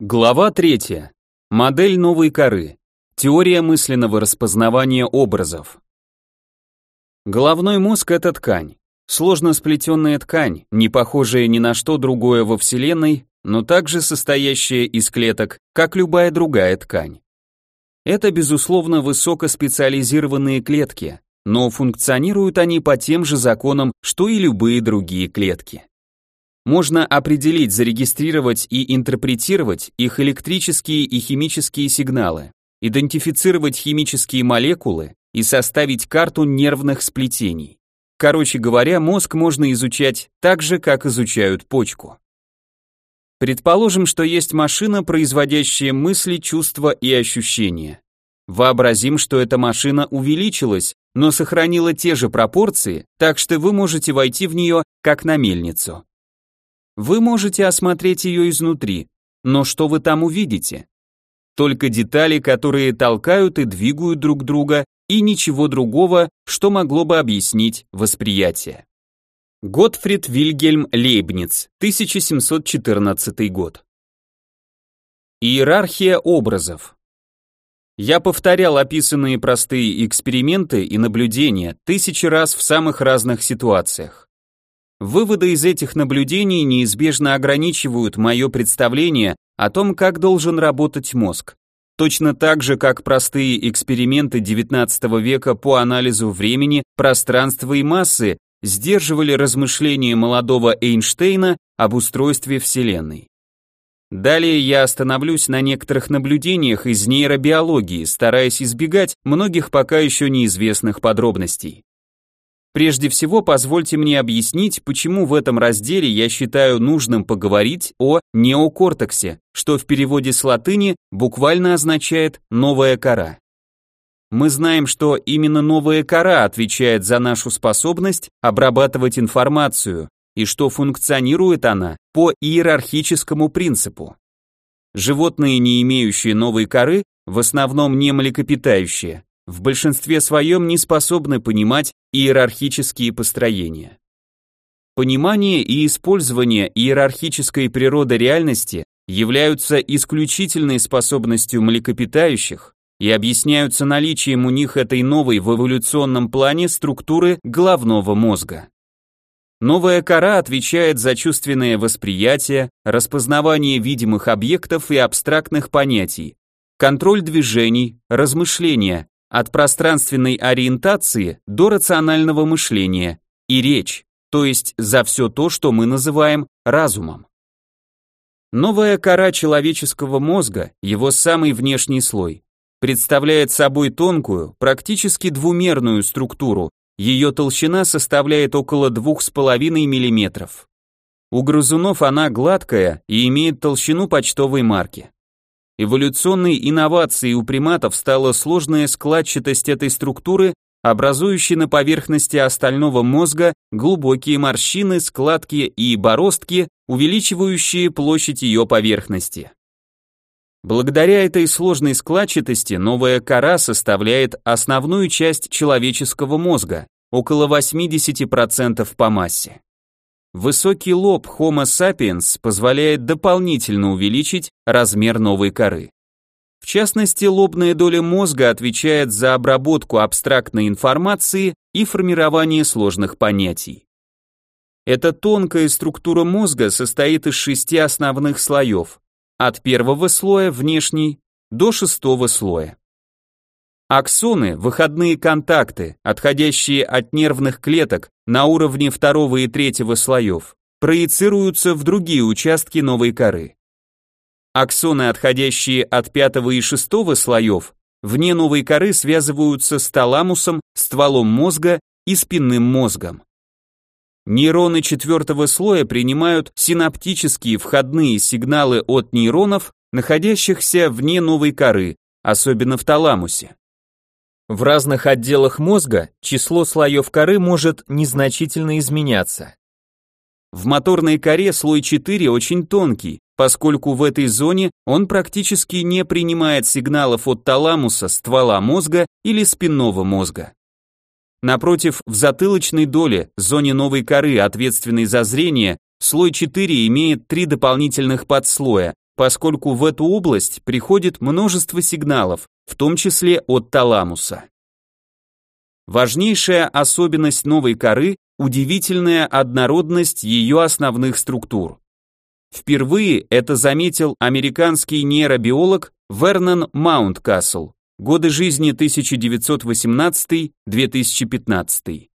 Глава 3. Модель новой коры. Теория мысленного распознавания образов. Головной мозг – это ткань. Сложно сплетенная ткань, не похожая ни на что другое во Вселенной, но также состоящая из клеток, как любая другая ткань. Это, безусловно, высокоспециализированные клетки, но функционируют они по тем же законам, что и любые другие клетки. Можно определить, зарегистрировать и интерпретировать их электрические и химические сигналы, идентифицировать химические молекулы и составить карту нервных сплетений. Короче говоря, мозг можно изучать так же, как изучают почку. Предположим, что есть машина, производящая мысли, чувства и ощущения. Вообразим, что эта машина увеличилась, но сохранила те же пропорции, так что вы можете войти в нее как на мельницу. Вы можете осмотреть ее изнутри, но что вы там увидите? Только детали, которые толкают и двигают друг друга, и ничего другого, что могло бы объяснить восприятие. Готфрид Вильгельм Лейбниц, 1714 год. Иерархия образов. Я повторял описанные простые эксперименты и наблюдения тысячи раз в самых разных ситуациях. Выводы из этих наблюдений неизбежно ограничивают мое представление о том, как должен работать мозг. Точно так же, как простые эксперименты XIX века по анализу времени, пространства и массы сдерживали размышления молодого Эйнштейна об устройстве Вселенной. Далее я остановлюсь на некоторых наблюдениях из нейробиологии, стараясь избегать многих пока еще неизвестных подробностей. Прежде всего, позвольте мне объяснить, почему в этом разделе я считаю нужным поговорить о неокортексе, что в переводе с латыни буквально означает «новая кора». Мы знаем, что именно новая кора отвечает за нашу способность обрабатывать информацию, и что функционирует она по иерархическому принципу. Животные, не имеющие новой коры, в основном не млекопитающие, в большинстве своем не способны понимать иерархические построения. Понимание и использование иерархической природы реальности являются исключительной способностью млекопитающих и объясняются наличием у них этой новой в эволюционном плане структуры головного мозга. Новая кора отвечает за чувственное восприятие, распознавание видимых объектов и абстрактных понятий, контроль движений, размышления, от пространственной ориентации до рационального мышления и речь, то есть за все то, что мы называем разумом. Новая кора человеческого мозга, его самый внешний слой, представляет собой тонкую, практически двумерную структуру, ее толщина составляет около 2,5 мм. У грызунов она гладкая и имеет толщину почтовой марки. Эволюционной инновацией у приматов стала сложная складчатость этой структуры, образующей на поверхности остального мозга глубокие морщины, складки и бороздки, увеличивающие площадь ее поверхности. Благодаря этой сложной складчатости новая кора составляет основную часть человеческого мозга, около 80% по массе. Высокий лоб Homo sapiens позволяет дополнительно увеличить размер новой коры. В частности, лобная доля мозга отвечает за обработку абстрактной информации и формирование сложных понятий. Эта тонкая структура мозга состоит из шести основных слоев, от первого слоя, внешний, до шестого слоя. Аксоны – выходные контакты, отходящие от нервных клеток на уровне второго и третьего слоев, проецируются в другие участки новой коры. Аксоны, отходящие от пятого и шестого слоев, вне новой коры связываются с таламусом, стволом мозга и спинным мозгом. Нейроны четвертого слоя принимают синаптические входные сигналы от нейронов, находящихся вне новой коры, особенно в таламусе. В разных отделах мозга число слоев коры может незначительно изменяться. В моторной коре слой 4 очень тонкий, поскольку в этой зоне он практически не принимает сигналов от таламуса, ствола мозга или спинного мозга. Напротив, в затылочной доле, зоне новой коры, ответственной за зрение, слой 4 имеет три дополнительных подслоя, поскольку в эту область приходит множество сигналов, в том числе от таламуса. Важнейшая особенность новой коры – удивительная однородность ее основных структур. Впервые это заметил американский нейробиолог Вернон Маунткасл, годы жизни 1918-2015.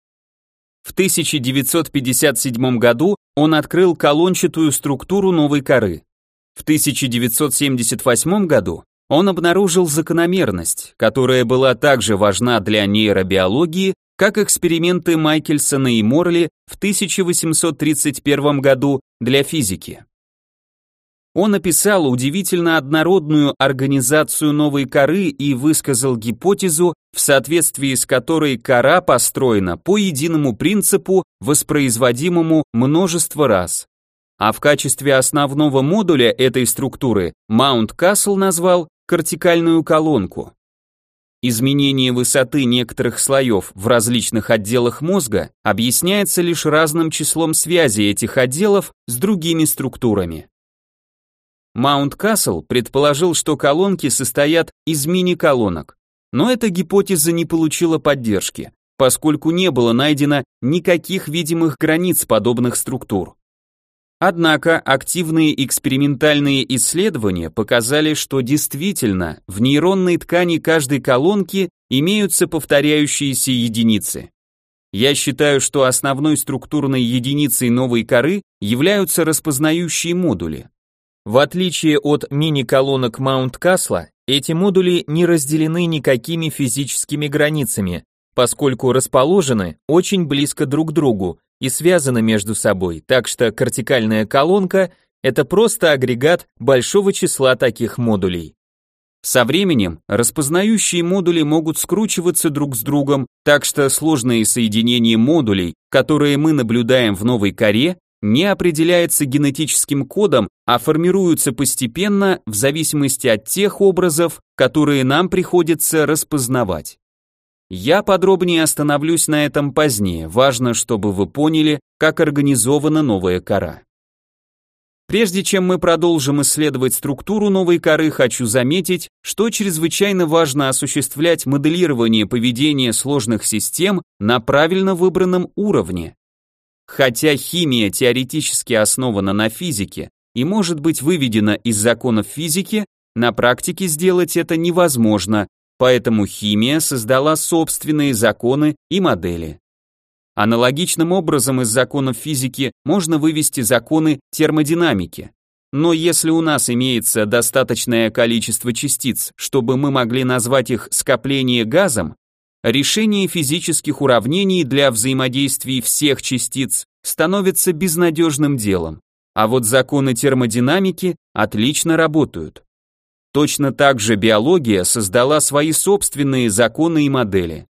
В 1957 году он открыл колончатую структуру новой коры. В 1978 году он обнаружил закономерность, которая была также важна для нейробиологии, как эксперименты Майкельсона и Морли в 1831 году для физики. Он описал удивительно однородную организацию новой коры и высказал гипотезу, в соответствии с которой кора построена по единому принципу, воспроизводимому множество раз. А в качестве основного модуля этой структуры Маунт Касл назвал кортикальную колонку. Изменение высоты некоторых слоев в различных отделах мозга объясняется лишь разным числом связей этих отделов с другими структурами. Маунт Касл предположил, что колонки состоят из мини-колонок, но эта гипотеза не получила поддержки, поскольку не было найдено никаких видимых границ подобных структур. Однако активные экспериментальные исследования показали, что действительно в нейронной ткани каждой колонки имеются повторяющиеся единицы. Я считаю, что основной структурной единицей новой коры являются распознающие модули. В отличие от мини-колонок Маунт-Касла, эти модули не разделены никакими физическими границами, поскольку расположены очень близко друг к другу и связаны между собой, так что кортикальная колонка – это просто агрегат большого числа таких модулей. Со временем распознающие модули могут скручиваться друг с другом, так что сложные соединения модулей, которые мы наблюдаем в новой коре, не определяется генетическим кодом, а формируются постепенно в зависимости от тех образов, которые нам приходится распознавать. Я подробнее остановлюсь на этом позднее, важно, чтобы вы поняли, как организована новая кора. Прежде чем мы продолжим исследовать структуру новой коры, хочу заметить, что чрезвычайно важно осуществлять моделирование поведения сложных систем на правильно выбранном уровне. Хотя химия теоретически основана на физике и может быть выведена из законов физики, на практике сделать это невозможно, поэтому химия создала собственные законы и модели. Аналогичным образом из законов физики можно вывести законы термодинамики. Но если у нас имеется достаточное количество частиц, чтобы мы могли назвать их скопление газом, решение физических уравнений для взаимодействий всех частиц становится безнадежным делом, а вот законы термодинамики отлично работают. Точно так же биология создала свои собственные законы и модели.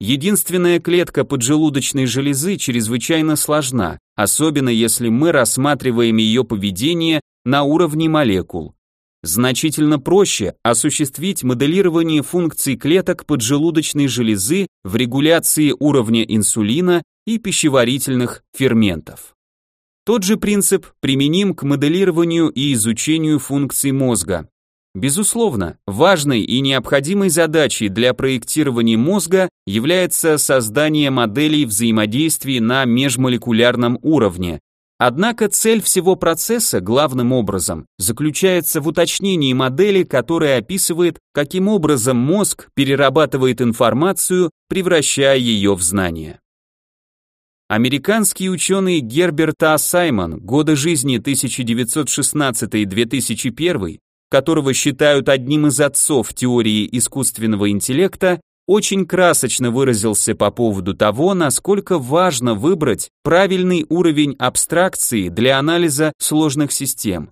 Единственная клетка поджелудочной железы чрезвычайно сложна, особенно если мы рассматриваем ее поведение на уровне молекул. Значительно проще осуществить моделирование функций клеток поджелудочной железы в регуляции уровня инсулина и пищеварительных ферментов. Тот же принцип применим к моделированию и изучению функций мозга. Безусловно, важной и необходимой задачей для проектирования мозга является создание моделей взаимодействий на межмолекулярном уровне, Однако цель всего процесса, главным образом, заключается в уточнении модели, которая описывает, каким образом мозг перерабатывает информацию, превращая ее в знания. Американский ученый Герберт А. Саймон, годы жизни 1916-2001, которого считают одним из отцов теории искусственного интеллекта, очень красочно выразился по поводу того, насколько важно выбрать правильный уровень абстракции для анализа сложных систем.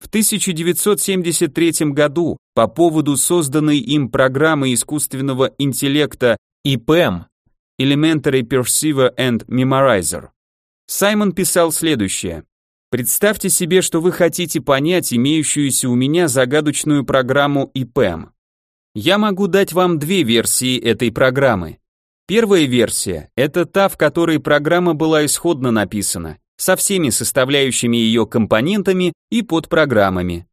В 1973 году по поводу созданной им программы искусственного интеллекта IPM Elementary Perceiver and Memorizer Саймон писал следующее. Представьте себе, что вы хотите понять имеющуюся у меня загадочную программу IPM. Я могу дать вам две версии этой программы. Первая версия – это та, в которой программа была исходно написана. со всеми составляющими ее компонентами и подпрограммами.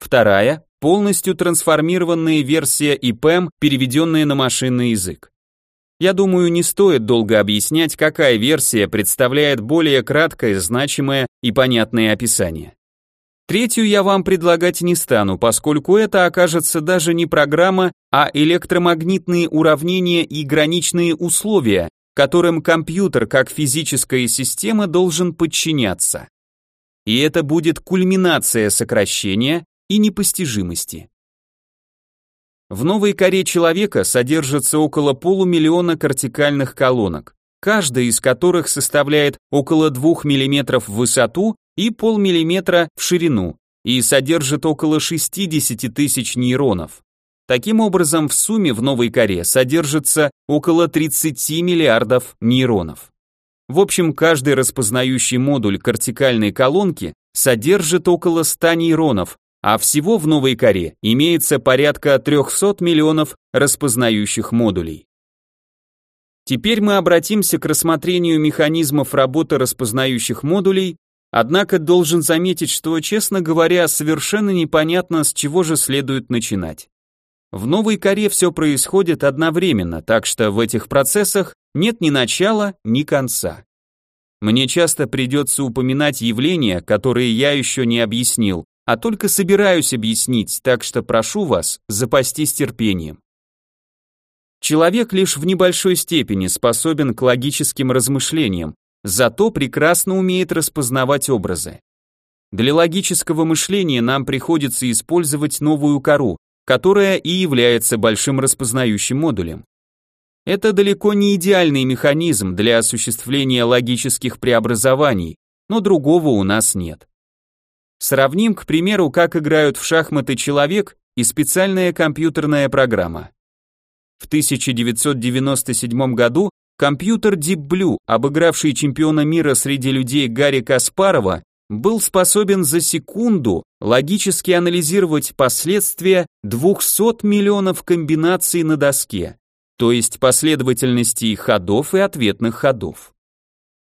Вторая – полностью трансформированная версия IPM, переведенная на машинный язык. Я думаю, не стоит долго объяснять, какая версия представляет более краткое, значимое и понятное описание. Третью я вам предлагать не стану, поскольку это окажется даже не программа, а электромагнитные уравнения и граничные условия, которым компьютер как физическая система должен подчиняться. И это будет кульминация сокращения и непостижимости. В новой коре человека содержится около полумиллиона кортикальных колонок, каждая из которых составляет около 2 мм в высоту и полмиллиметра в ширину и содержит около 60 тысяч нейронов. Таким образом, в сумме в новой коре содержится около 30 миллиардов нейронов. В общем, каждый распознающий модуль кортикальной колонки содержит около 100 нейронов, а всего в новой коре имеется порядка 300 миллионов распознающих модулей. Теперь мы обратимся к рассмотрению механизмов работы распознающих модулей, однако должен заметить, что, честно говоря, совершенно непонятно, с чего же следует начинать. В новой коре все происходит одновременно, так что в этих процессах нет ни начала, ни конца. Мне часто придется упоминать явления, которые я еще не объяснил, а только собираюсь объяснить, так что прошу вас запастись терпением. Человек лишь в небольшой степени способен к логическим размышлениям, зато прекрасно умеет распознавать образы. Для логического мышления нам приходится использовать новую кору, которая и является большим распознающим модулем. Это далеко не идеальный механизм для осуществления логических преобразований, но другого у нас нет. Сравним, к примеру, как играют в шахматы человек и специальная компьютерная программа. В 1997 году компьютер Deep Blue, обыгравший чемпиона мира среди людей Гарри Каспарова, был способен за секунду логически анализировать последствия 200 миллионов комбинаций на доске, то есть последовательности ходов и ответных ходов.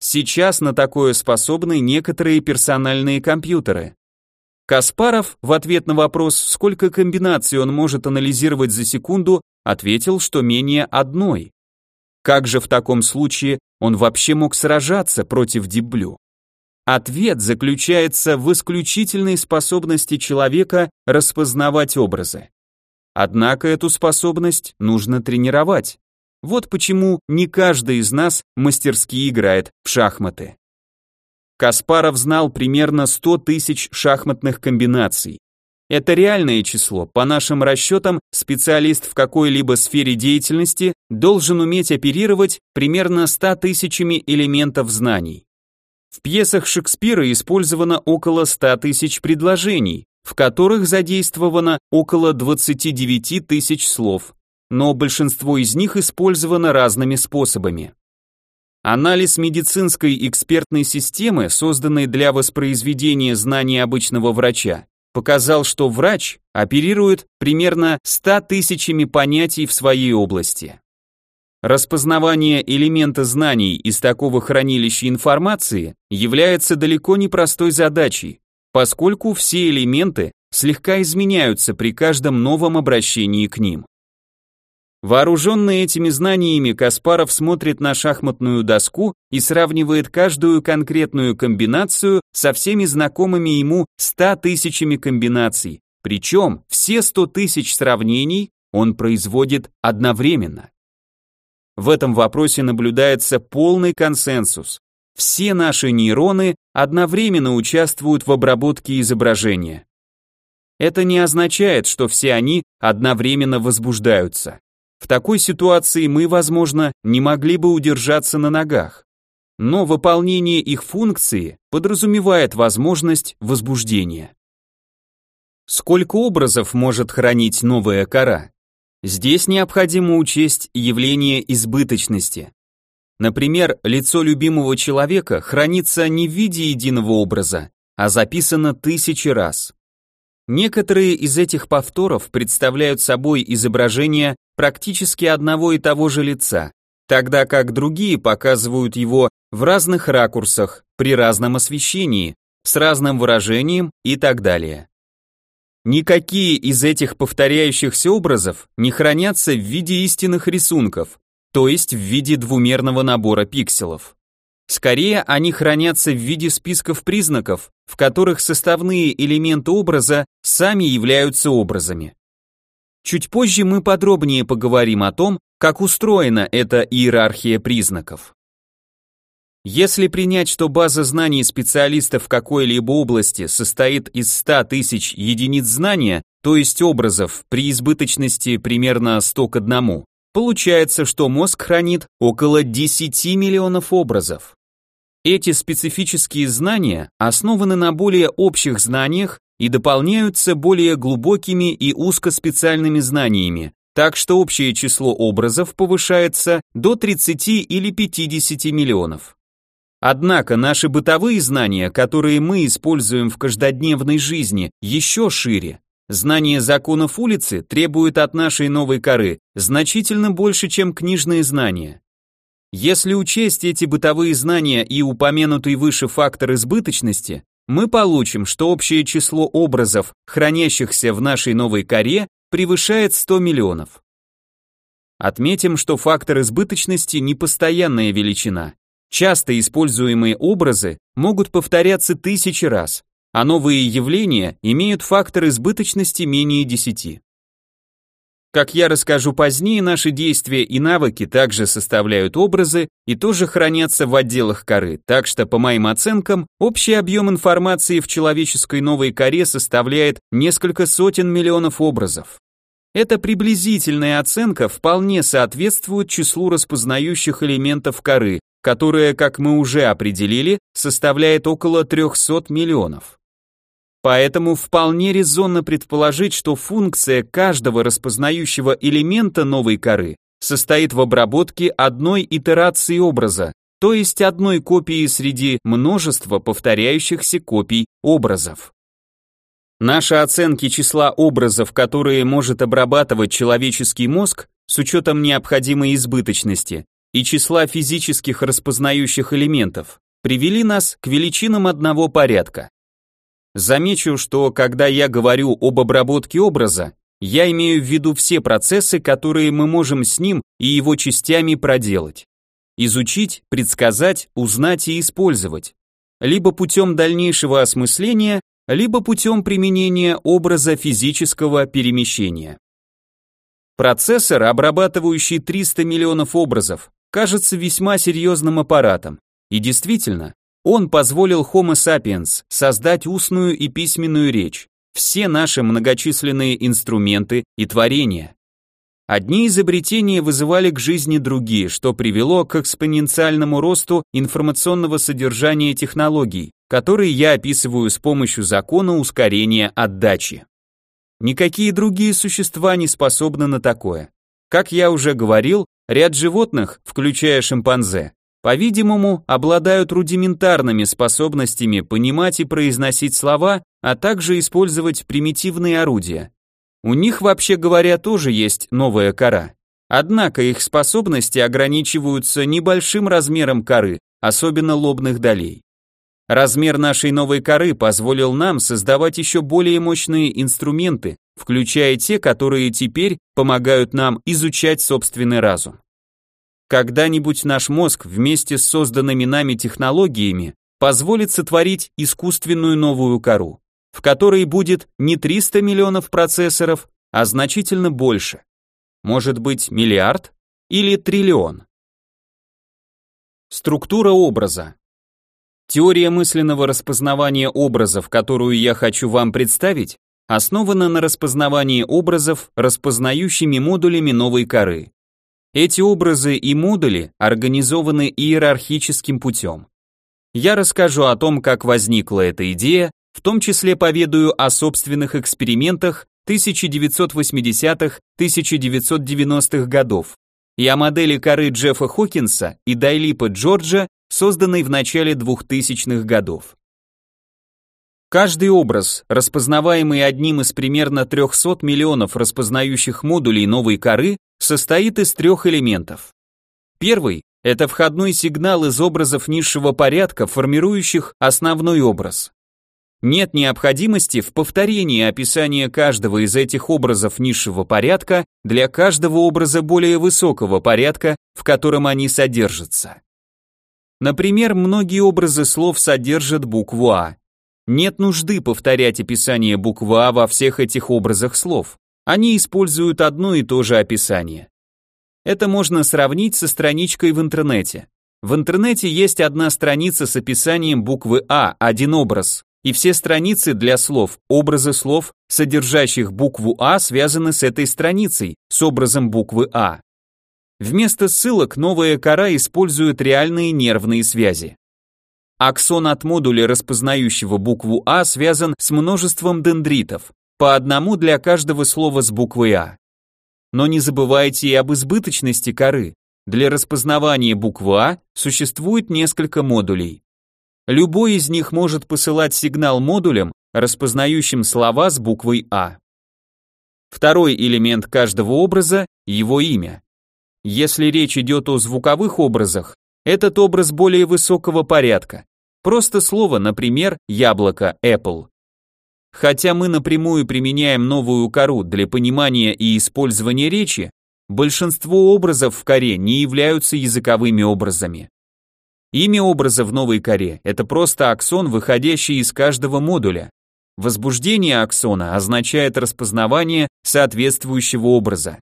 Сейчас на такое способны некоторые персональные компьютеры. Каспаров в ответ на вопрос, сколько комбинаций он может анализировать за секунду, ответил, что менее одной. Как же в таком случае он вообще мог сражаться против Дипблю? Ответ заключается в исключительной способности человека распознавать образы. Однако эту способность нужно тренировать. Вот почему не каждый из нас мастерски играет в шахматы. Каспаров знал примерно 100 тысяч шахматных комбинаций. Это реальное число. По нашим расчетам, специалист в какой-либо сфере деятельности должен уметь оперировать примерно 100 тысячами элементов знаний. В пьесах Шекспира использовано около 100 тысяч предложений, в которых задействовано около 29 тысяч слов, но большинство из них использовано разными способами. Анализ медицинской экспертной системы, созданной для воспроизведения знаний обычного врача, показал, что врач оперирует примерно 100 тысячами понятий в своей области. Распознавание элемента знаний из такого хранилища информации является далеко не простой задачей, поскольку все элементы слегка изменяются при каждом новом обращении к ним. Вооруженный этими знаниями, Каспаров смотрит на шахматную доску и сравнивает каждую конкретную комбинацию со всеми знакомыми ему 100 тысячами комбинаций, причем все 100 тысяч сравнений он производит одновременно. В этом вопросе наблюдается полный консенсус. Все наши нейроны одновременно участвуют в обработке изображения. Это не означает, что все они одновременно возбуждаются. В такой ситуации мы, возможно, не могли бы удержаться на ногах. Но выполнение их функции подразумевает возможность возбуждения. Сколько образов может хранить новая кора? Здесь необходимо учесть явление избыточности. Например, лицо любимого человека хранится не в виде единого образа, а записано тысячи раз. Некоторые из этих повторов представляют собой изображение практически одного и того же лица, тогда как другие показывают его в разных ракурсах, при разном освещении, с разным выражением и так далее. Никакие из этих повторяющихся образов не хранятся в виде истинных рисунков, то есть в виде двумерного набора пикселов. Скорее, они хранятся в виде списков признаков, в которых составные элементы образа сами являются образами. Чуть позже мы подробнее поговорим о том, как устроена эта иерархия признаков. Если принять, что база знаний специалистов в какой-либо области состоит из 100 тысяч единиц знания, то есть образов при избыточности примерно 100 к 1, получается, что мозг хранит около 10 миллионов образов. Эти специфические знания основаны на более общих знаниях и дополняются более глубокими и узкоспециальными знаниями, так что общее число образов повышается до 30 или 50 миллионов. Однако наши бытовые знания, которые мы используем в каждодневной жизни, еще шире. Знание законов улицы требует от нашей новой коры значительно больше, чем книжные знания. Если учесть эти бытовые знания и упомянутый выше фактор избыточности, мы получим, что общее число образов, хранящихся в нашей новой коре, превышает 100 миллионов. Отметим, что фактор избыточности не постоянная величина. Часто используемые образы могут повторяться тысячи раз, а новые явления имеют фактор избыточности менее 10. Как я расскажу позднее, наши действия и навыки также составляют образы и тоже хранятся в отделах коры, так что, по моим оценкам, общий объем информации в человеческой новой коре составляет несколько сотен миллионов образов. Эта приблизительная оценка вполне соответствует числу распознающих элементов коры, которая, как мы уже определили, составляет около 300 миллионов. Поэтому вполне резонно предположить, что функция каждого распознающего элемента новой коры состоит в обработке одной итерации образа, то есть одной копии среди множества повторяющихся копий образов. Наши оценки числа образов, которые может обрабатывать человеческий мозг, с учетом необходимой избыточности, и числа физических распознающих элементов привели нас к величинам одного порядка. Замечу, что когда я говорю об обработке образа, я имею в виду все процессы, которые мы можем с ним и его частями проделать. Изучить, предсказать, узнать и использовать. Либо путем дальнейшего осмысления, либо путем применения образа физического перемещения. Процессор, обрабатывающий 300 миллионов образов, кажется весьма серьезным аппаратом. И действительно, он позволил Homo sapiens создать устную и письменную речь, все наши многочисленные инструменты и творения. Одни изобретения вызывали к жизни другие, что привело к экспоненциальному росту информационного содержания технологий, которые я описываю с помощью закона ускорения отдачи. Никакие другие существа не способны на такое. Как я уже говорил, ряд животных, включая шимпанзе, по-видимому, обладают рудиментарными способностями понимать и произносить слова, а также использовать примитивные орудия. У них, вообще говоря, тоже есть новая кора. Однако их способности ограничиваются небольшим размером коры, особенно лобных долей. Размер нашей новой коры позволил нам создавать еще более мощные инструменты, включая те, которые теперь помогают нам изучать собственный разум. Когда-нибудь наш мозг вместе с созданными нами технологиями позволит сотворить искусственную новую кору, в которой будет не 300 миллионов процессоров, а значительно больше. Может быть миллиард или триллион. Структура образа. Теория мысленного распознавания образов, которую я хочу вам представить, основана на распознавании образов распознающими модулями новой коры. Эти образы и модули организованы иерархическим путем. Я расскажу о том, как возникла эта идея, в том числе поведаю о собственных экспериментах 1980-1990-х годов и о модели коры Джеффа Хокинса и Дайлипа Джорджа созданной в начале 2000-х годов. Каждый образ, распознаваемый одним из примерно 300 миллионов распознающих модулей новой коры, состоит из трех элементов. Первый – это входной сигнал из образов низшего порядка, формирующих основной образ. Нет необходимости в повторении описания каждого из этих образов низшего порядка для каждого образа более высокого порядка, в котором они содержатся. Например, многие образы слов содержат букву А. Нет нужды повторять описание буквы А во всех этих образах слов. Они используют одно и то же описание. Это можно сравнить со страничкой в интернете. В интернете есть одна страница с описанием буквы А, один образ, и все страницы для слов, образы слов, содержащих букву А, связаны с этой страницей, с образом буквы А. Вместо ссылок новая кора использует реальные нервные связи. Аксон от модуля, распознающего букву А, связан с множеством дендритов, по одному для каждого слова с буквой А. Но не забывайте и об избыточности коры. Для распознавания буквы А существует несколько модулей. Любой из них может посылать сигнал модулям, распознающим слова с буквой А. Второй элемент каждого образа – его имя. Если речь идет о звуковых образах, этот образ более высокого порядка. Просто слово, например, яблоко, apple. Хотя мы напрямую применяем новую кору для понимания и использования речи, большинство образов в коре не являются языковыми образами. Имя образа в новой коре – это просто аксон, выходящий из каждого модуля. Возбуждение аксона означает распознавание соответствующего образа.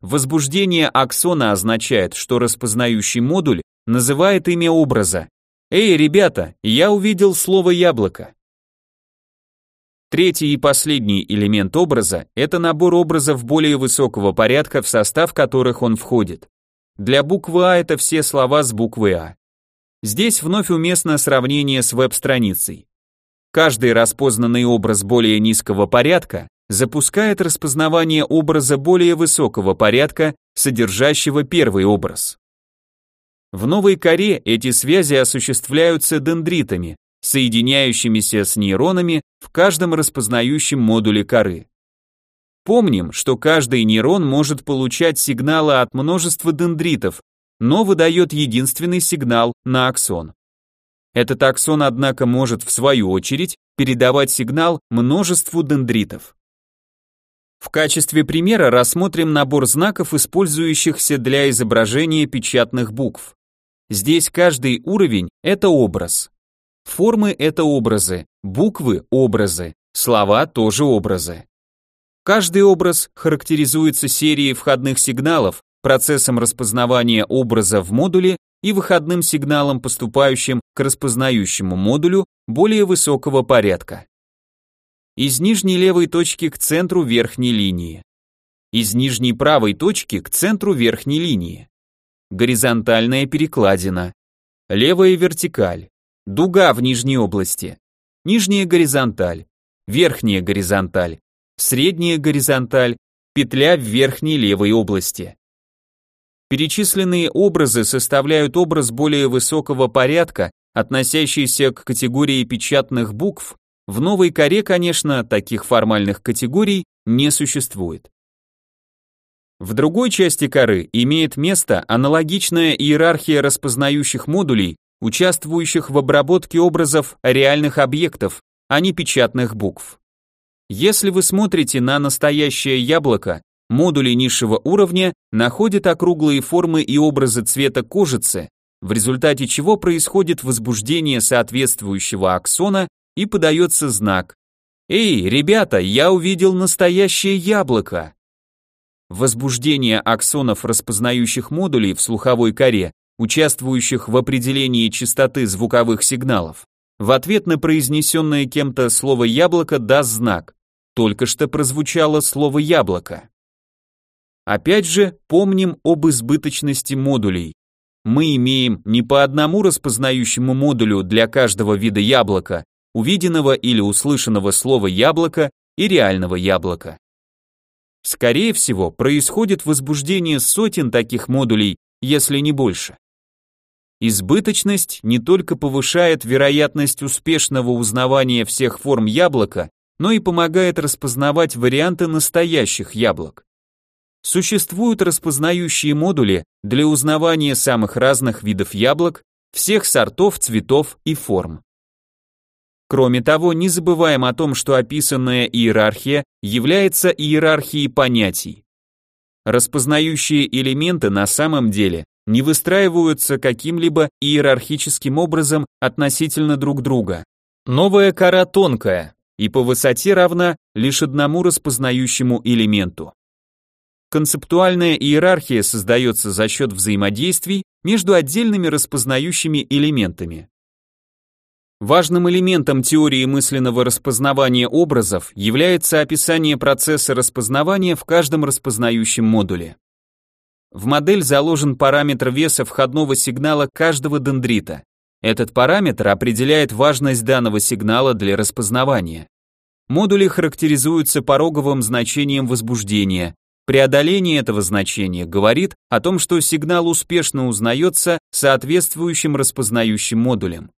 Возбуждение аксона означает, что распознающий модуль называет имя образа. «Эй, ребята, я увидел слово яблоко». Третий и последний элемент образа – это набор образов более высокого порядка, в состав которых он входит. Для буквы А это все слова с буквы А. Здесь вновь уместно сравнение с веб-страницей. Каждый распознанный образ более низкого порядка запускает распознавание образа более высокого порядка, содержащего первый образ. В новой коре эти связи осуществляются дендритами, соединяющимися с нейронами в каждом распознающем модуле коры. Помним, что каждый нейрон может получать сигналы от множества дендритов, но выдает единственный сигнал на аксон. Этот аксон, однако, может в свою очередь передавать сигнал множеству дендритов. В качестве примера рассмотрим набор знаков, использующихся для изображения печатных букв. Здесь каждый уровень – это образ. Формы – это образы, буквы – образы, слова – тоже образы. Каждый образ характеризуется серией входных сигналов, процессом распознавания образа в модуле и выходным сигналом, поступающим к распознающему модулю более высокого порядка. Из нижней левой точки к центру верхней линии. Из нижней правой точки к центру верхней линии. Горизонтальная перекладина. Левая вертикаль. Дуга в нижней области. Нижняя горизонталь. Верхняя горизонталь. Средняя горизонталь. Петля в верхней левой области. Перечисленные образы составляют образ более высокого порядка, относящийся к категории печатных букв. В новой коре, конечно, таких формальных категорий не существует. В другой части коры имеет место аналогичная иерархия распознающих модулей, участвующих в обработке образов реальных объектов, а не печатных букв. Если вы смотрите на настоящее яблоко, Модули низшего уровня находят округлые формы и образы цвета кожицы, в результате чего происходит возбуждение соответствующего аксона и подается знак «Эй, ребята, я увидел настоящее яблоко!» Возбуждение аксонов распознающих модулей в слуховой коре, участвующих в определении частоты звуковых сигналов, в ответ на произнесенное кем-то слово «яблоко» даст знак. Только что прозвучало слово «яблоко». Опять же, помним об избыточности модулей. Мы имеем не по одному распознающему модулю для каждого вида яблока, увиденного или услышанного слова яблоко и реального яблока. Скорее всего, происходит возбуждение сотен таких модулей, если не больше. Избыточность не только повышает вероятность успешного узнавания всех форм яблока, но и помогает распознавать варианты настоящих яблок. Существуют распознающие модули для узнавания самых разных видов яблок, всех сортов, цветов и форм. Кроме того, не забываем о том, что описанная иерархия является иерархией понятий. Распознающие элементы на самом деле не выстраиваются каким-либо иерархическим образом относительно друг друга. Новая кора тонкая и по высоте равна лишь одному распознающему элементу. Концептуальная иерархия создается за счет взаимодействий между отдельными распознающими элементами. Важным элементом теории мысленного распознавания образов является описание процесса распознавания в каждом распознающем модуле. В модель заложен параметр веса входного сигнала каждого дендрита. Этот параметр определяет важность данного сигнала для распознавания. Модули характеризуются пороговым значением возбуждения, Преодоление этого значения говорит о том, что сигнал успешно узнается соответствующим распознающим модулем.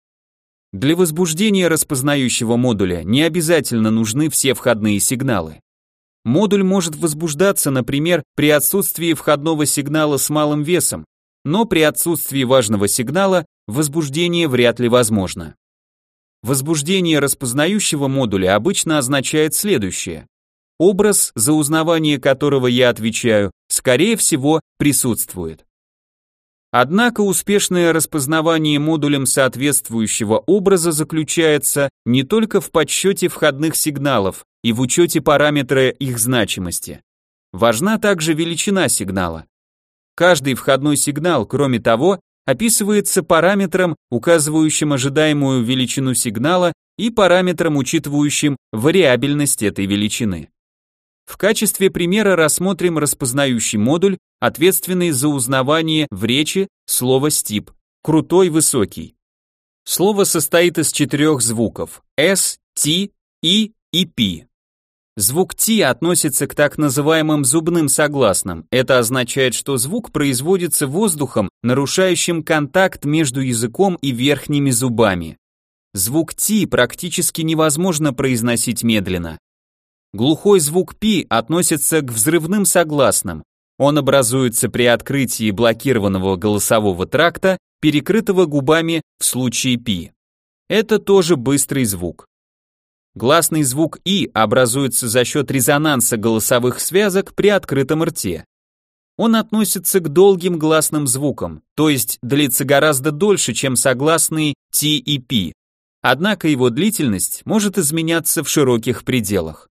Для возбуждения распознающего модуля не обязательно нужны все входные сигналы. Модуль может возбуждаться, например, при отсутствии входного сигнала с малым весом, но при отсутствии важного сигнала возбуждение вряд ли возможно. Возбуждение распознающего модуля обычно означает следующее. Образ, за узнавание которого я отвечаю, скорее всего, присутствует. Однако успешное распознавание модулем соответствующего образа заключается не только в подсчете входных сигналов и в учете параметра их значимости. Важна также величина сигнала. Каждый входной сигнал, кроме того, описывается параметром, указывающим ожидаемую величину сигнала и параметром, учитывающим вариабельность этой величины. В качестве примера рассмотрим распознающий модуль, ответственный за узнавание в речи слова «стип» – крутой, высокий. Слово состоит из четырех звуков – S, T, I и P. Звук T относится к так называемым зубным согласным. Это означает, что звук производится воздухом, нарушающим контакт между языком и верхними зубами. Звук T практически невозможно произносить медленно. Глухой звук пи относится к взрывным согласным. Он образуется при открытии блокированного голосового тракта, перекрытого губами в случае пи. Это тоже быстрый звук. Гласный звук и образуется за счет резонанса голосовых связок при открытом рте. Он относится к долгим гласным звукам, то есть длится гораздо дольше, чем согласные Т и П. Однако его длительность может изменяться в широких пределах.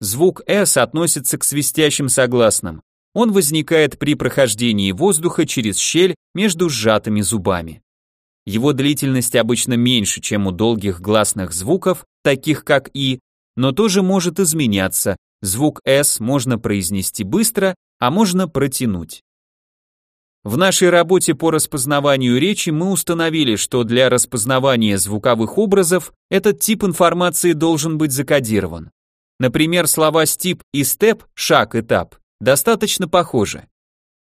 Звук S относится к свистящим согласным. Он возникает при прохождении воздуха через щель между сжатыми зубами. Его длительность обычно меньше, чем у долгих гласных звуков, таких как И, но тоже может изменяться. Звук S можно произнести быстро, а можно протянуть. В нашей работе по распознаванию речи мы установили, что для распознавания звуковых образов этот тип информации должен быть закодирован. Например, слова «стип» и «степ» — «шаг», «этап» достаточно похожи.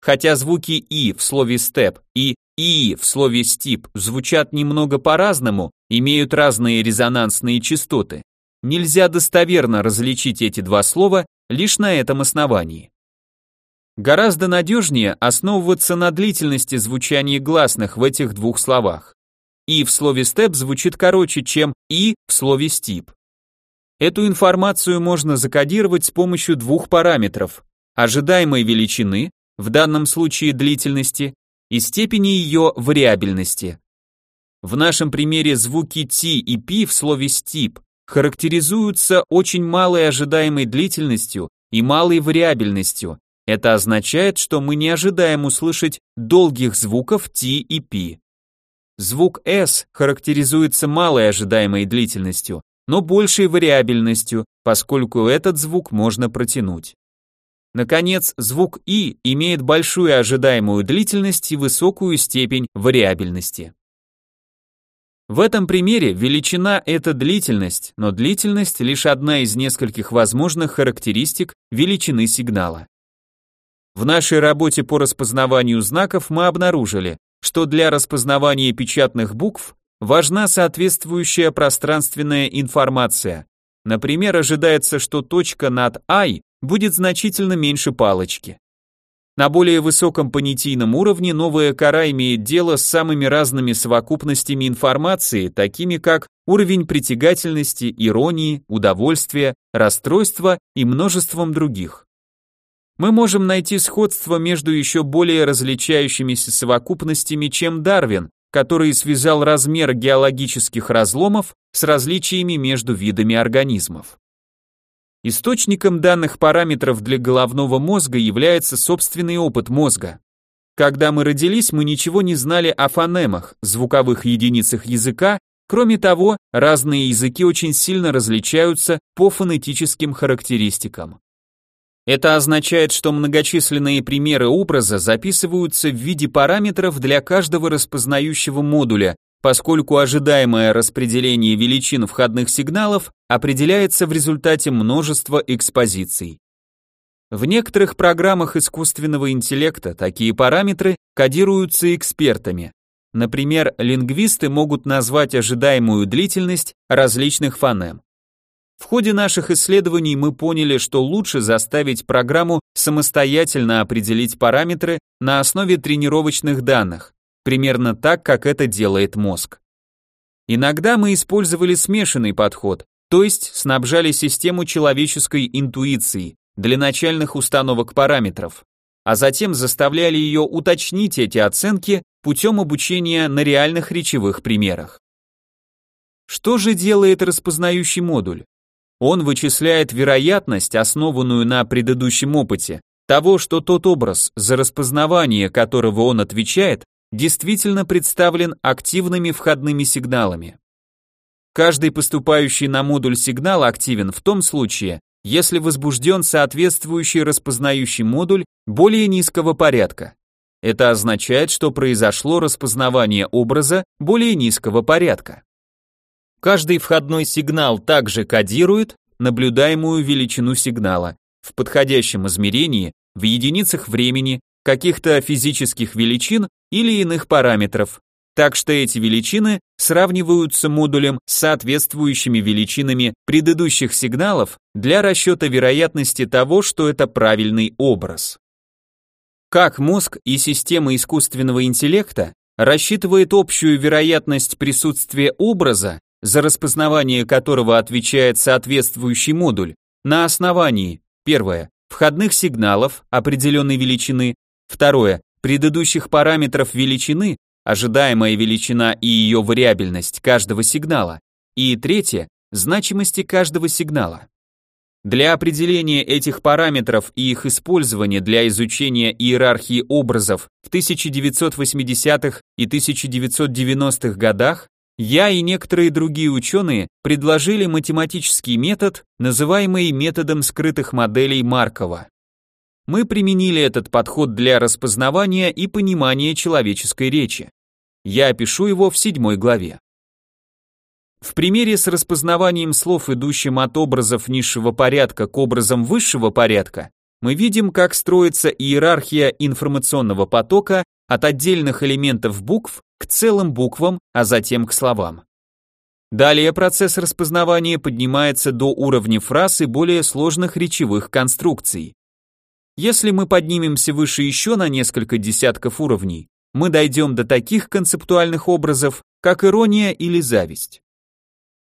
Хотя звуки «и» в слове «степ» и «и» в слове «стип» звучат немного по-разному, имеют разные резонансные частоты, нельзя достоверно различить эти два слова лишь на этом основании. Гораздо надежнее основываться на длительности звучания гласных в этих двух словах. «И» в слове «степ» звучит короче, чем «и» в слове «стип». Эту информацию можно закодировать с помощью двух параметров – ожидаемой величины, в данном случае длительности, и степени ее вариабельности. В нашем примере звуки T и P в слове «стип» характеризуются очень малой ожидаемой длительностью и малой вариабельностью. Это означает, что мы не ожидаем услышать долгих звуков T и P. Звук S характеризуется малой ожидаемой длительностью, но большей вариабельностью, поскольку этот звук можно протянуть. Наконец, звук И имеет большую ожидаемую длительность и высокую степень вариабельности. В этом примере величина – это длительность, но длительность – лишь одна из нескольких возможных характеристик величины сигнала. В нашей работе по распознаванию знаков мы обнаружили, что для распознавания печатных букв важна соответствующая пространственная информация. Например, ожидается, что точка над I будет значительно меньше палочки. На более высоком понятийном уровне новая кора имеет дело с самыми разными совокупностями информации, такими как уровень притягательности, иронии, удовольствия, расстройства и множеством других. Мы можем найти сходство между еще более различающимися совокупностями, чем Дарвин, который связал размер геологических разломов с различиями между видами организмов. Источником данных параметров для головного мозга является собственный опыт мозга. Когда мы родились, мы ничего не знали о фонемах, звуковых единицах языка, кроме того, разные языки очень сильно различаются по фонетическим характеристикам. Это означает, что многочисленные примеры образа записываются в виде параметров для каждого распознающего модуля, поскольку ожидаемое распределение величин входных сигналов определяется в результате множества экспозиций. В некоторых программах искусственного интеллекта такие параметры кодируются экспертами. Например, лингвисты могут назвать ожидаемую длительность различных фонем. В ходе наших исследований мы поняли, что лучше заставить программу самостоятельно определить параметры на основе тренировочных данных, примерно так, как это делает мозг. Иногда мы использовали смешанный подход, то есть снабжали систему человеческой интуицией для начальных установок параметров, а затем заставляли ее уточнить эти оценки путем обучения на реальных речевых примерах. Что же делает распознающий модуль? Он вычисляет вероятность, основанную на предыдущем опыте, того, что тот образ, за распознавание которого он отвечает, действительно представлен активными входными сигналами. Каждый поступающий на модуль сигнал активен в том случае, если возбужден соответствующий распознающий модуль более низкого порядка. Это означает, что произошло распознавание образа более низкого порядка. Каждый входной сигнал также кодирует наблюдаемую величину сигнала в подходящем измерении, в единицах времени, каких-то физических величин или иных параметров, так что эти величины сравниваются модулем с соответствующими величинами предыдущих сигналов для расчета вероятности того, что это правильный образ. Как мозг и система искусственного интеллекта рассчитывает общую вероятность присутствия образа, за распознавание которого отвечает соответствующий модуль, на основании, первое, входных сигналов определенной величины, второе, предыдущих параметров величины, ожидаемая величина и ее вариабельность каждого сигнала, и третье, значимости каждого сигнала. Для определения этих параметров и их использования для изучения иерархии образов в 1980-х и 1990-х годах я и некоторые другие ученые предложили математический метод, называемый методом скрытых моделей Маркова мы применили этот подход для распознавания и понимания человеческой речи. Я опишу его в седьмой главе. В примере с распознаванием слов, идущим от образов низшего порядка к образам высшего порядка, мы видим, как строится иерархия информационного потока от отдельных элементов букв к целым буквам, а затем к словам. Далее процесс распознавания поднимается до уровня фраз и более сложных речевых конструкций. Если мы поднимемся выше еще на несколько десятков уровней, мы дойдем до таких концептуальных образов, как ирония или зависть.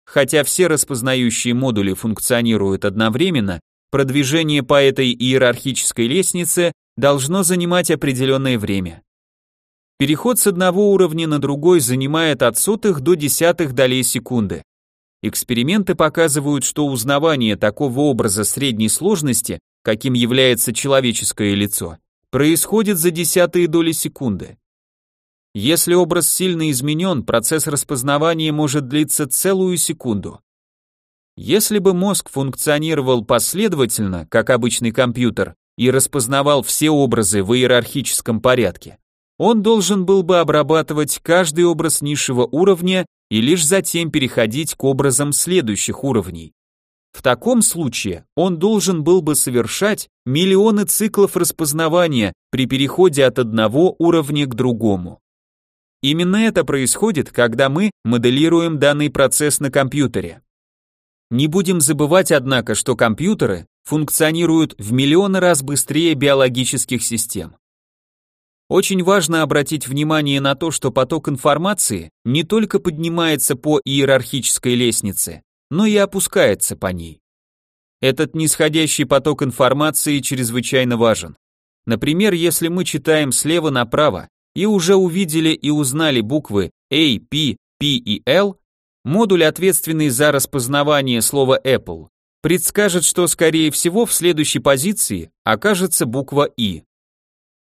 Хотя все распознающие модули функционируют одновременно, продвижение по этой иерархической лестнице должно занимать определенное время. Переход с одного уровня на другой занимает от сотых до десятых долей секунды. Эксперименты показывают, что узнавание такого образа средней сложности каким является человеческое лицо, происходит за десятые доли секунды. Если образ сильно изменен, процесс распознавания может длиться целую секунду. Если бы мозг функционировал последовательно, как обычный компьютер, и распознавал все образы в иерархическом порядке, он должен был бы обрабатывать каждый образ низшего уровня и лишь затем переходить к образам следующих уровней. В таком случае он должен был бы совершать миллионы циклов распознавания при переходе от одного уровня к другому. Именно это происходит, когда мы моделируем данный процесс на компьютере. Не будем забывать, однако, что компьютеры функционируют в миллионы раз быстрее биологических систем. Очень важно обратить внимание на то, что поток информации не только поднимается по иерархической лестнице, но и опускается по ней. Этот нисходящий поток информации чрезвычайно важен. Например, если мы читаем слева направо и уже увидели и узнали буквы A, P, P и L, модуль, ответственный за распознавание слова Apple, предскажет, что скорее всего в следующей позиции окажется буква I.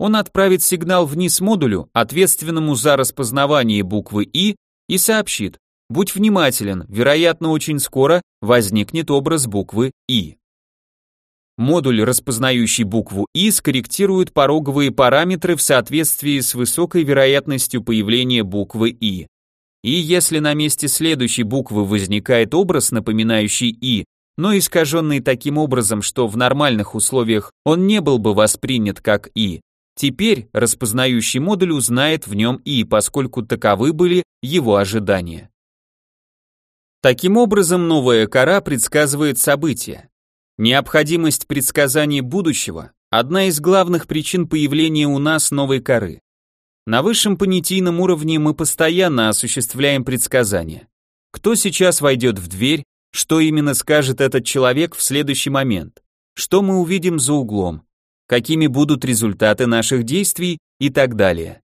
Он отправит сигнал вниз модулю, ответственному за распознавание буквы И, и сообщит, будь внимателен, вероятно очень скоро возникнет образ буквы И. Модуль, распознающий букву И, скорректирует пороговые параметры в соответствии с высокой вероятностью появления буквы И. И если на месте следующей буквы возникает образ, напоминающий И, но искаженный таким образом, что в нормальных условиях он не был бы воспринят как И, Теперь распознающий модуль узнает в нем и, поскольку таковы были его ожидания. Таким образом, новая кора предсказывает события. Необходимость предсказания будущего – одна из главных причин появления у нас новой коры. На высшем понятийном уровне мы постоянно осуществляем предсказания. Кто сейчас войдет в дверь, что именно скажет этот человек в следующий момент, что мы увидим за углом, какими будут результаты наших действий и так далее.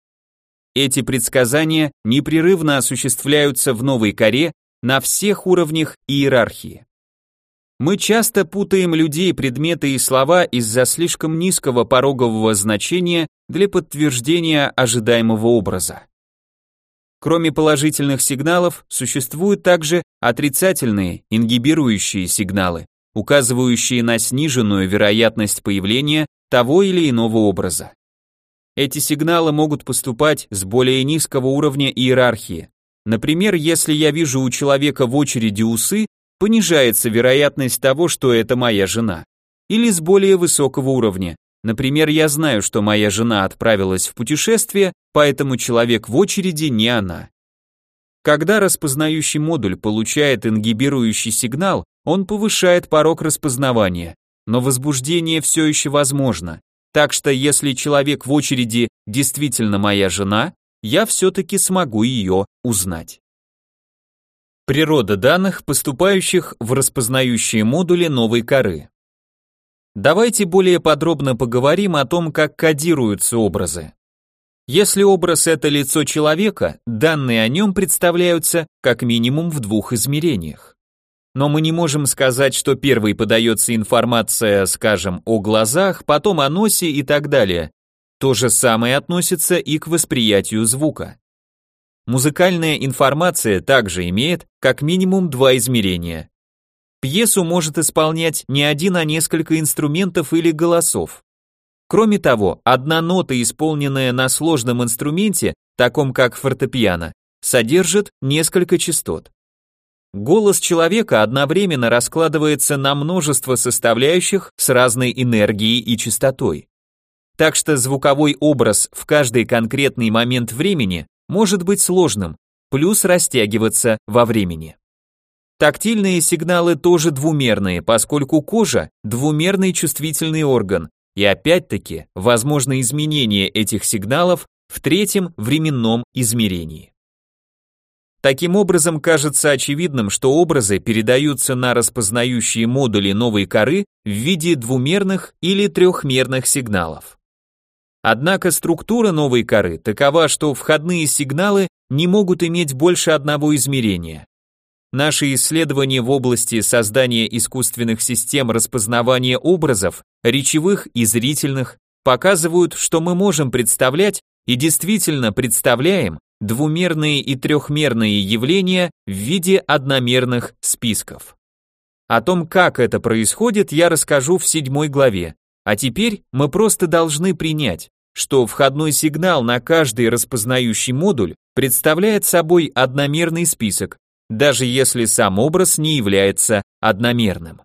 Эти предсказания непрерывно осуществляются в новой коре на всех уровнях иерархии. Мы часто путаем людей, предметы и слова из-за слишком низкого порогового значения для подтверждения ожидаемого образа. Кроме положительных сигналов, существуют также отрицательные, ингибирующие сигналы, указывающие на сниженную вероятность появления того или иного образа. Эти сигналы могут поступать с более низкого уровня иерархии. Например, если я вижу у человека в очереди усы, понижается вероятность того, что это моя жена. Или с более высокого уровня. Например, я знаю, что моя жена отправилась в путешествие, поэтому человек в очереди не она. Когда распознающий модуль получает ингибирующий сигнал, он повышает порог распознавания, но возбуждение все еще возможно. Так что если человек в очереди действительно моя жена, я все-таки смогу ее узнать. Природа данных, поступающих в распознающие модули новой коры. Давайте более подробно поговорим о том, как кодируются образы. Если образ это лицо человека, данные о нем представляются как минимум в двух измерениях но мы не можем сказать, что первой подается информация, скажем, о глазах, потом о носе и так далее. То же самое относится и к восприятию звука. Музыкальная информация также имеет как минимум два измерения. Пьесу может исполнять не один, а несколько инструментов или голосов. Кроме того, одна нота, исполненная на сложном инструменте, таком как фортепиано, содержит несколько частот. Голос человека одновременно раскладывается на множество составляющих с разной энергией и частотой. Так что звуковой образ в каждый конкретный момент времени может быть сложным, плюс растягиваться во времени. Тактильные сигналы тоже двумерные, поскольку кожа – двумерный чувствительный орган, и опять-таки возможно изменение этих сигналов в третьем временном измерении. Таким образом, кажется очевидным, что образы передаются на распознающие модули новой коры в виде двумерных или трехмерных сигналов. Однако структура новой коры такова, что входные сигналы не могут иметь больше одного измерения. Наши исследования в области создания искусственных систем распознавания образов, речевых и зрительных, показывают, что мы можем представлять и действительно представляем двумерные и трехмерные явления в виде одномерных списков. О том, как это происходит, я расскажу в седьмой главе, а теперь мы просто должны принять, что входной сигнал на каждый распознающий модуль представляет собой одномерный список, даже если сам образ не является одномерным.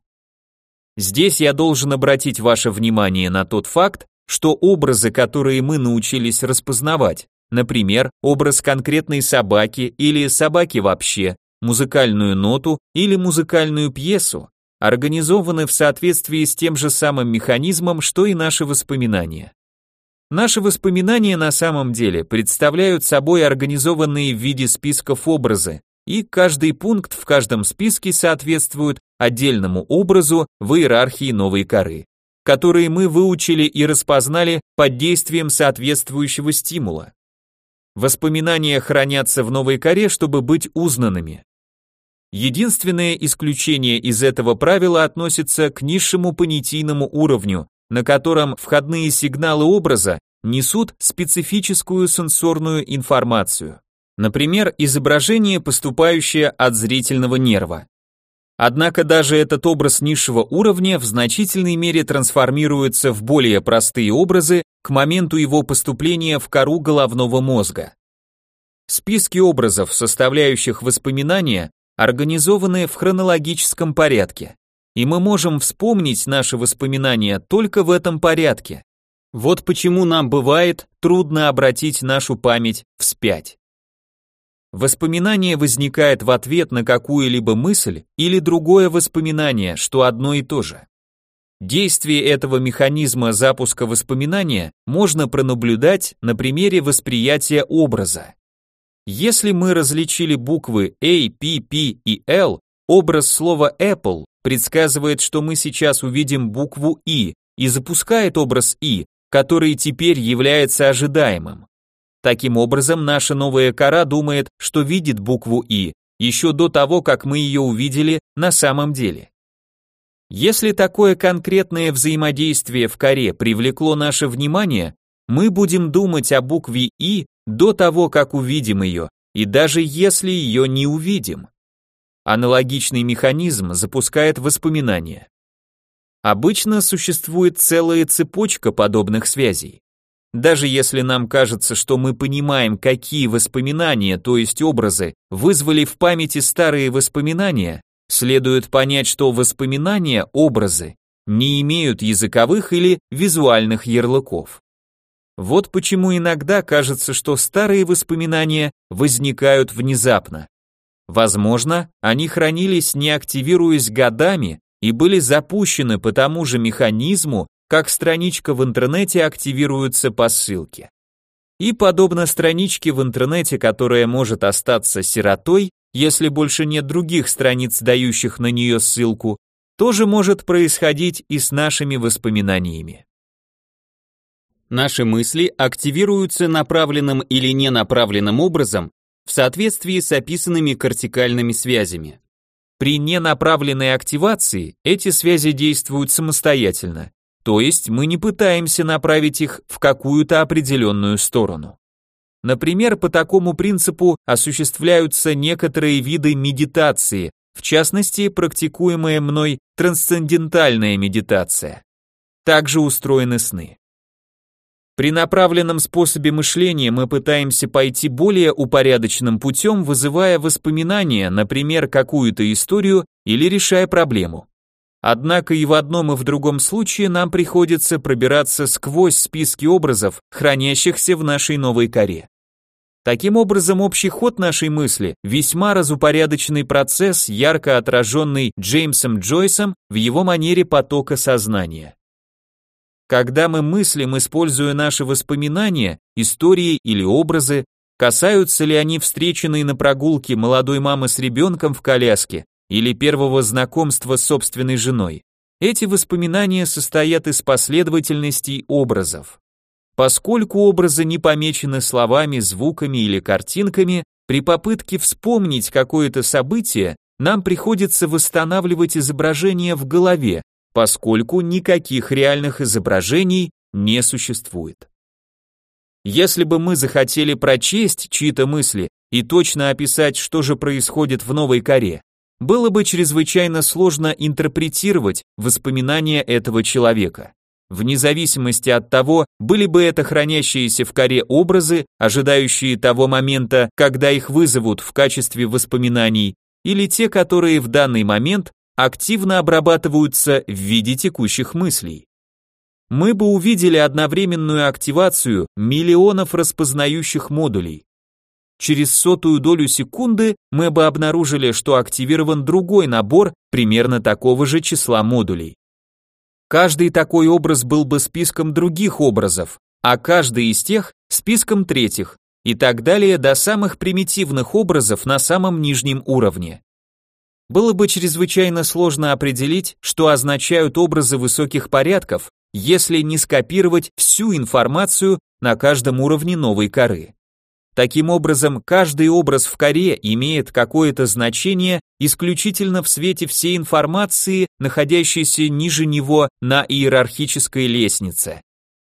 Здесь я должен обратить ваше внимание на тот факт, что образы, которые мы научились распознавать, Например, образ конкретной собаки или собаки вообще, музыкальную ноту или музыкальную пьесу, организованы в соответствии с тем же самым механизмом, что и наши воспоминания. Наши воспоминания на самом деле представляют собой организованные в виде списков образы, и каждый пункт в каждом списке соответствует отдельному образу в иерархии новой коры, которые мы выучили и распознали под действием соответствующего стимула. Воспоминания хранятся в новой коре, чтобы быть узнанными. Единственное исключение из этого правила относится к низшему понятийному уровню, на котором входные сигналы образа несут специфическую сенсорную информацию. Например, изображение, поступающее от зрительного нерва. Однако даже этот образ низшего уровня в значительной мере трансформируется в более простые образы к моменту его поступления в кору головного мозга. Списки образов, составляющих воспоминания, организованы в хронологическом порядке, и мы можем вспомнить наши воспоминания только в этом порядке. Вот почему нам бывает трудно обратить нашу память вспять. Воспоминание возникает в ответ на какую-либо мысль или другое воспоминание, что одно и то же. Действие этого механизма запуска воспоминания можно пронаблюдать на примере восприятия образа. Если мы различили буквы A, P, P и L, образ слова Apple предсказывает, что мы сейчас увидим букву I и запускает образ I, который теперь является ожидаемым. Таким образом, наша новая кора думает, что видит букву «и» еще до того, как мы ее увидели на самом деле. Если такое конкретное взаимодействие в коре привлекло наше внимание, мы будем думать о букве «и» до того, как увидим ее, и даже если ее не увидим. Аналогичный механизм запускает воспоминания. Обычно существует целая цепочка подобных связей. Даже если нам кажется, что мы понимаем, какие воспоминания, то есть образы, вызвали в памяти старые воспоминания, следует понять, что воспоминания, образы, не имеют языковых или визуальных ярлыков. Вот почему иногда кажется, что старые воспоминания возникают внезапно. Возможно, они хранились, не активируясь годами, и были запущены по тому же механизму, как страничка в интернете активируется по ссылке. И подобно страничке в интернете, которая может остаться сиротой, если больше нет других страниц, дающих на нее ссылку, тоже может происходить и с нашими воспоминаниями. Наши мысли активируются направленным или ненаправленным образом в соответствии с описанными кортикальными связями. При ненаправленной активации эти связи действуют самостоятельно, то есть мы не пытаемся направить их в какую-то определенную сторону. Например, по такому принципу осуществляются некоторые виды медитации, в частности, практикуемая мной трансцендентальная медитация. Также устроены сны. При направленном способе мышления мы пытаемся пойти более упорядоченным путем, вызывая воспоминания, например, какую-то историю или решая проблему. Однако и в одном и в другом случае нам приходится пробираться сквозь списки образов, хранящихся в нашей новой коре. Таким образом, общий ход нашей мысли – весьма разупорядоченный процесс, ярко отраженный Джеймсом Джойсом в его манере потока сознания. Когда мы мыслим, используя наши воспоминания, истории или образы, касаются ли они встреченной на прогулке молодой мамы с ребенком в коляске или первого знакомства с собственной женой. Эти воспоминания состоят из последовательностей образов. Поскольку образы не помечены словами, звуками или картинками, при попытке вспомнить какое-то событие нам приходится восстанавливать изображение в голове, поскольку никаких реальных изображений не существует. Если бы мы захотели прочесть чьи-то мысли и точно описать, что же происходит в новой коре, было бы чрезвычайно сложно интерпретировать воспоминания этого человека. Вне зависимости от того, были бы это хранящиеся в коре образы, ожидающие того момента, когда их вызовут в качестве воспоминаний, или те, которые в данный момент активно обрабатываются в виде текущих мыслей. Мы бы увидели одновременную активацию миллионов распознающих модулей, через сотую долю секунды мы бы обнаружили, что активирован другой набор примерно такого же числа модулей. Каждый такой образ был бы списком других образов, а каждый из тех – списком третьих, и так далее до самых примитивных образов на самом нижнем уровне. Было бы чрезвычайно сложно определить, что означают образы высоких порядков, если не скопировать всю информацию на каждом уровне новой коры. Таким образом, каждый образ в коре имеет какое-то значение исключительно в свете всей информации, находящейся ниже него на иерархической лестнице.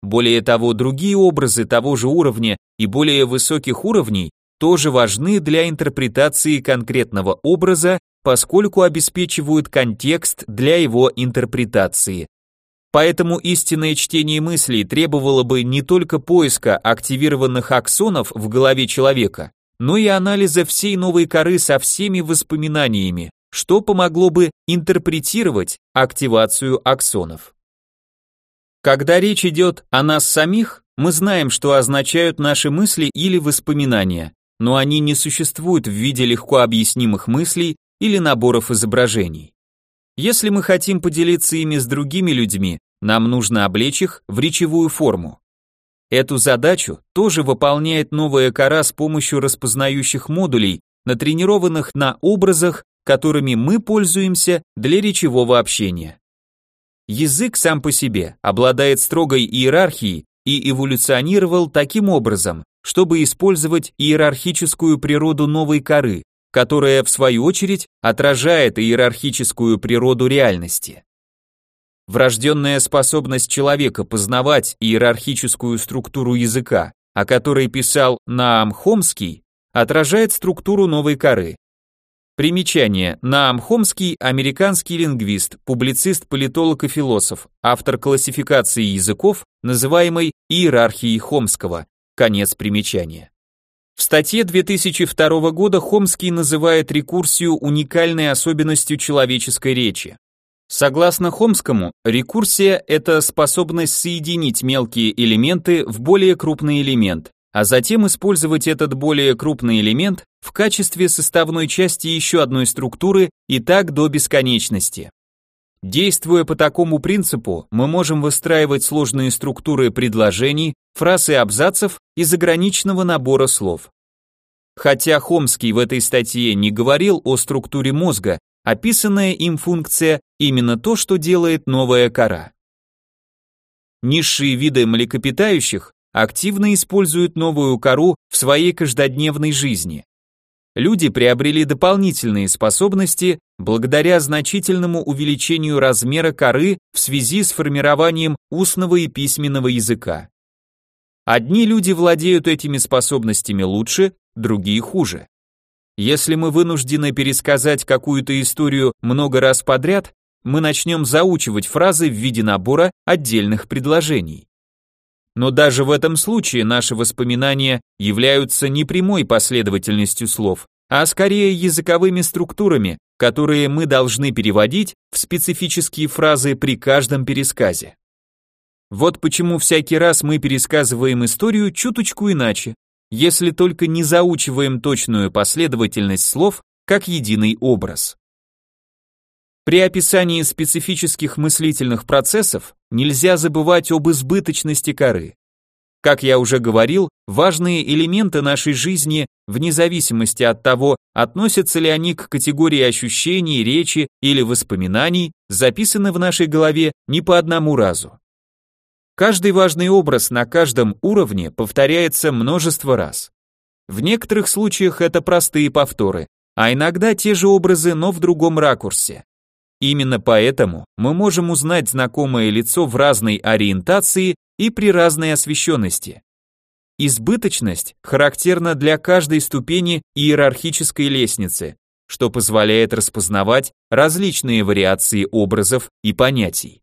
Более того, другие образы того же уровня и более высоких уровней тоже важны для интерпретации конкретного образа, поскольку обеспечивают контекст для его интерпретации. Поэтому истинное чтение мыслей требовало бы не только поиска активированных аксонов в голове человека, но и анализа всей новой коры со всеми воспоминаниями, что помогло бы интерпретировать активацию аксонов. Когда речь идет о нас самих, мы знаем, что означают наши мысли или воспоминания, но они не существуют в виде легко объяснимых мыслей или наборов изображений. Если мы хотим поделиться ими с другими людьми, нам нужно облечь их в речевую форму. Эту задачу тоже выполняет новая кора с помощью распознающих модулей, натренированных на образах, которыми мы пользуемся для речевого общения. Язык сам по себе обладает строгой иерархией и эволюционировал таким образом, чтобы использовать иерархическую природу новой коры, которая в свою очередь отражает иерархическую природу реальности. Врожденная способность человека познавать иерархическую структуру языка, о которой писал Наам Хомский, отражает структуру новой коры. Примечание. Наам Хомский – американский лингвист, публицист, политолог и философ, автор классификации языков, называемой иерархией Хомского. Конец примечания. В статье 2002 года Хомский называет рекурсию уникальной особенностью человеческой речи. Согласно Хомскому, рекурсия – это способность соединить мелкие элементы в более крупный элемент, а затем использовать этот более крупный элемент в качестве составной части еще одной структуры и так до бесконечности. Действуя по такому принципу, мы можем выстраивать сложные структуры предложений, фраз и абзацев из ограниченного набора слов. Хотя Хомский в этой статье не говорил о структуре мозга, Описанная им функция именно то, что делает новая кора. Низшие виды млекопитающих активно используют новую кору в своей каждодневной жизни. Люди приобрели дополнительные способности благодаря значительному увеличению размера коры в связи с формированием устного и письменного языка. Одни люди владеют этими способностями лучше, другие хуже. Если мы вынуждены пересказать какую-то историю много раз подряд, мы начнем заучивать фразы в виде набора отдельных предложений. Но даже в этом случае наши воспоминания являются не прямой последовательностью слов, а скорее языковыми структурами, которые мы должны переводить в специфические фразы при каждом пересказе. Вот почему всякий раз мы пересказываем историю чуточку иначе, если только не заучиваем точную последовательность слов как единый образ. При описании специфических мыслительных процессов нельзя забывать об избыточности коры. Как я уже говорил, важные элементы нашей жизни, вне зависимости от того, относятся ли они к категории ощущений, речи или воспоминаний, записаны в нашей голове не по одному разу. Каждый важный образ на каждом уровне повторяется множество раз. В некоторых случаях это простые повторы, а иногда те же образы, но в другом ракурсе. Именно поэтому мы можем узнать знакомое лицо в разной ориентации и при разной освещенности. Избыточность характерна для каждой ступени иерархической лестницы, что позволяет распознавать различные вариации образов и понятий.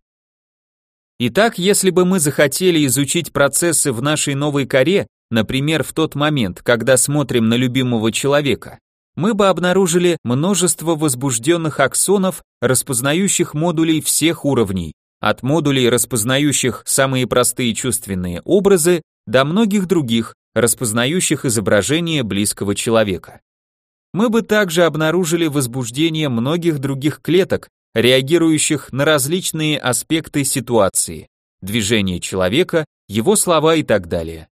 Итак, если бы мы захотели изучить процессы в нашей новой коре, например, в тот момент, когда смотрим на любимого человека, мы бы обнаружили множество возбужденных аксонов, распознающих модулей всех уровней, от модулей, распознающих самые простые чувственные образы, до многих других, распознающих изображение близкого человека. Мы бы также обнаружили возбуждение многих других клеток, реагирующих на различные аспекты ситуации, движение человека, его слова и так далее.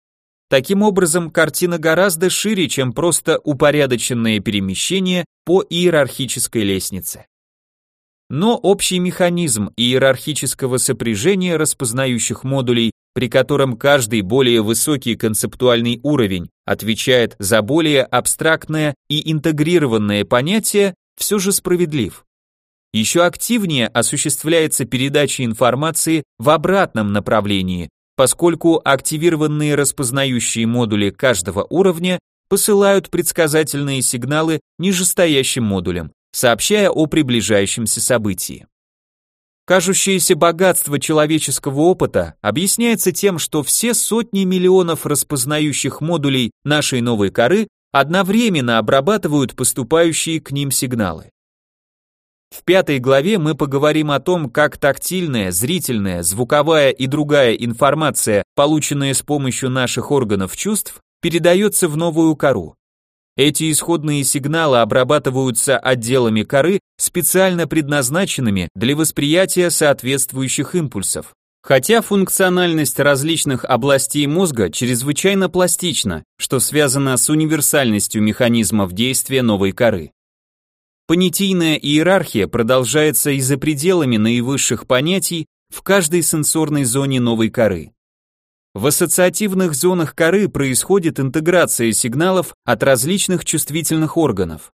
Таким образом, картина гораздо шире, чем просто упорядоченное перемещение по иерархической лестнице. Но общий механизм иерархического сопряжения распознающих модулей, при котором каждый более высокий концептуальный уровень отвечает за более абстрактное и интегрированное понятие, все же справедлив. Еще активнее осуществляется передача информации в обратном направлении, поскольку активированные распознающие модули каждого уровня посылают предсказательные сигналы нижестоящим модулям, сообщая о приближающемся событии. Кажущееся богатство человеческого опыта объясняется тем, что все сотни миллионов распознающих модулей нашей новой коры одновременно обрабатывают поступающие к ним сигналы. В пятой главе мы поговорим о том, как тактильная, зрительная, звуковая и другая информация, полученная с помощью наших органов чувств, передается в новую кору. Эти исходные сигналы обрабатываются отделами коры, специально предназначенными для восприятия соответствующих импульсов. Хотя функциональность различных областей мозга чрезвычайно пластична, что связано с универсальностью механизмов действия новой коры. Понятийная иерархия продолжается и за пределами наивысших понятий в каждой сенсорной зоне новой коры. В ассоциативных зонах коры происходит интеграция сигналов от различных чувствительных органов.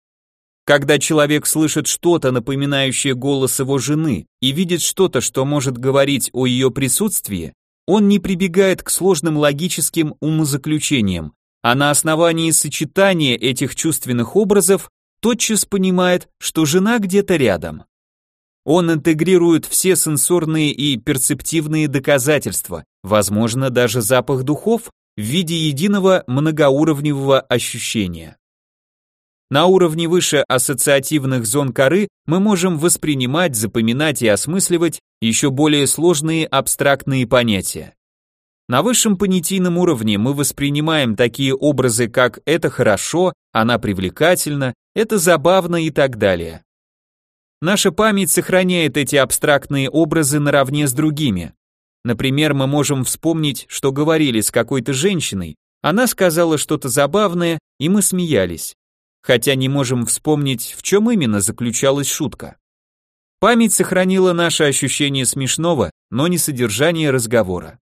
Когда человек слышит что-то, напоминающее голос его жены, и видит что-то, что может говорить о ее присутствии, он не прибегает к сложным логическим умозаключениям, а на основании сочетания этих чувственных образов тотчас понимает, что жена где-то рядом. Он интегрирует все сенсорные и перцептивные доказательства, возможно, даже запах духов, в виде единого многоуровневого ощущения. На уровне выше ассоциативных зон коры мы можем воспринимать, запоминать и осмысливать еще более сложные абстрактные понятия. На высшем понятийном уровне мы воспринимаем такие образы, как «это хорошо», «она привлекательна», «это забавно» и так далее. Наша память сохраняет эти абстрактные образы наравне с другими. Например, мы можем вспомнить, что говорили с какой-то женщиной, она сказала что-то забавное, и мы смеялись. Хотя не можем вспомнить, в чем именно заключалась шутка. Память сохранила наше ощущение смешного, но не содержание разговора.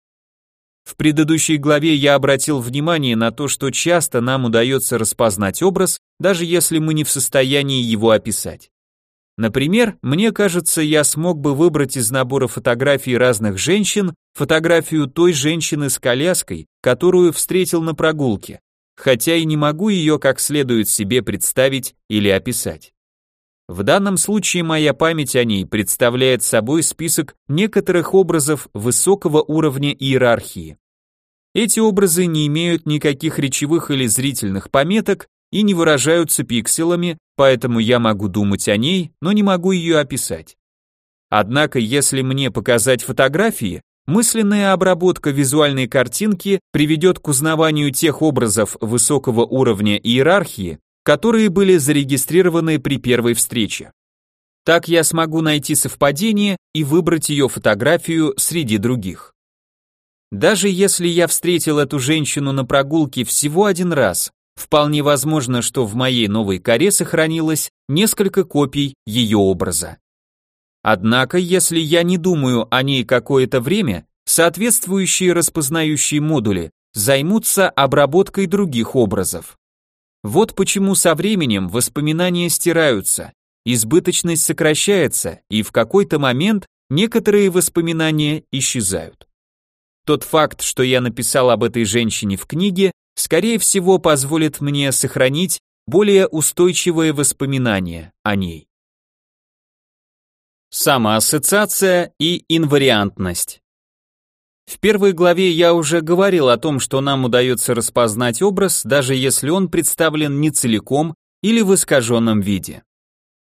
В предыдущей главе я обратил внимание на то, что часто нам удается распознать образ, даже если мы не в состоянии его описать. Например, мне кажется, я смог бы выбрать из набора фотографий разных женщин фотографию той женщины с коляской, которую встретил на прогулке, хотя и не могу ее как следует себе представить или описать. В данном случае моя память о ней представляет собой список некоторых образов высокого уровня иерархии. Эти образы не имеют никаких речевых или зрительных пометок и не выражаются пикселами, поэтому я могу думать о ней, но не могу ее описать. Однако, если мне показать фотографии, мысленная обработка визуальной картинки приведет к узнаванию тех образов высокого уровня иерархии, которые были зарегистрированы при первой встрече. Так я смогу найти совпадение и выбрать ее фотографию среди других. Даже если я встретил эту женщину на прогулке всего один раз, вполне возможно, что в моей новой коре сохранилось несколько копий ее образа. Однако, если я не думаю о ней какое-то время, соответствующие распознающие модули займутся обработкой других образов. Вот почему со временем воспоминания стираются, избыточность сокращается, и в какой-то момент некоторые воспоминания исчезают. Тот факт, что я написал об этой женщине в книге, скорее всего позволит мне сохранить более устойчивые воспоминания о ней. Самоассоциация и инвариантность. В первой главе я уже говорил о том, что нам удается распознать образ, даже если он представлен не целиком или в искаженном виде.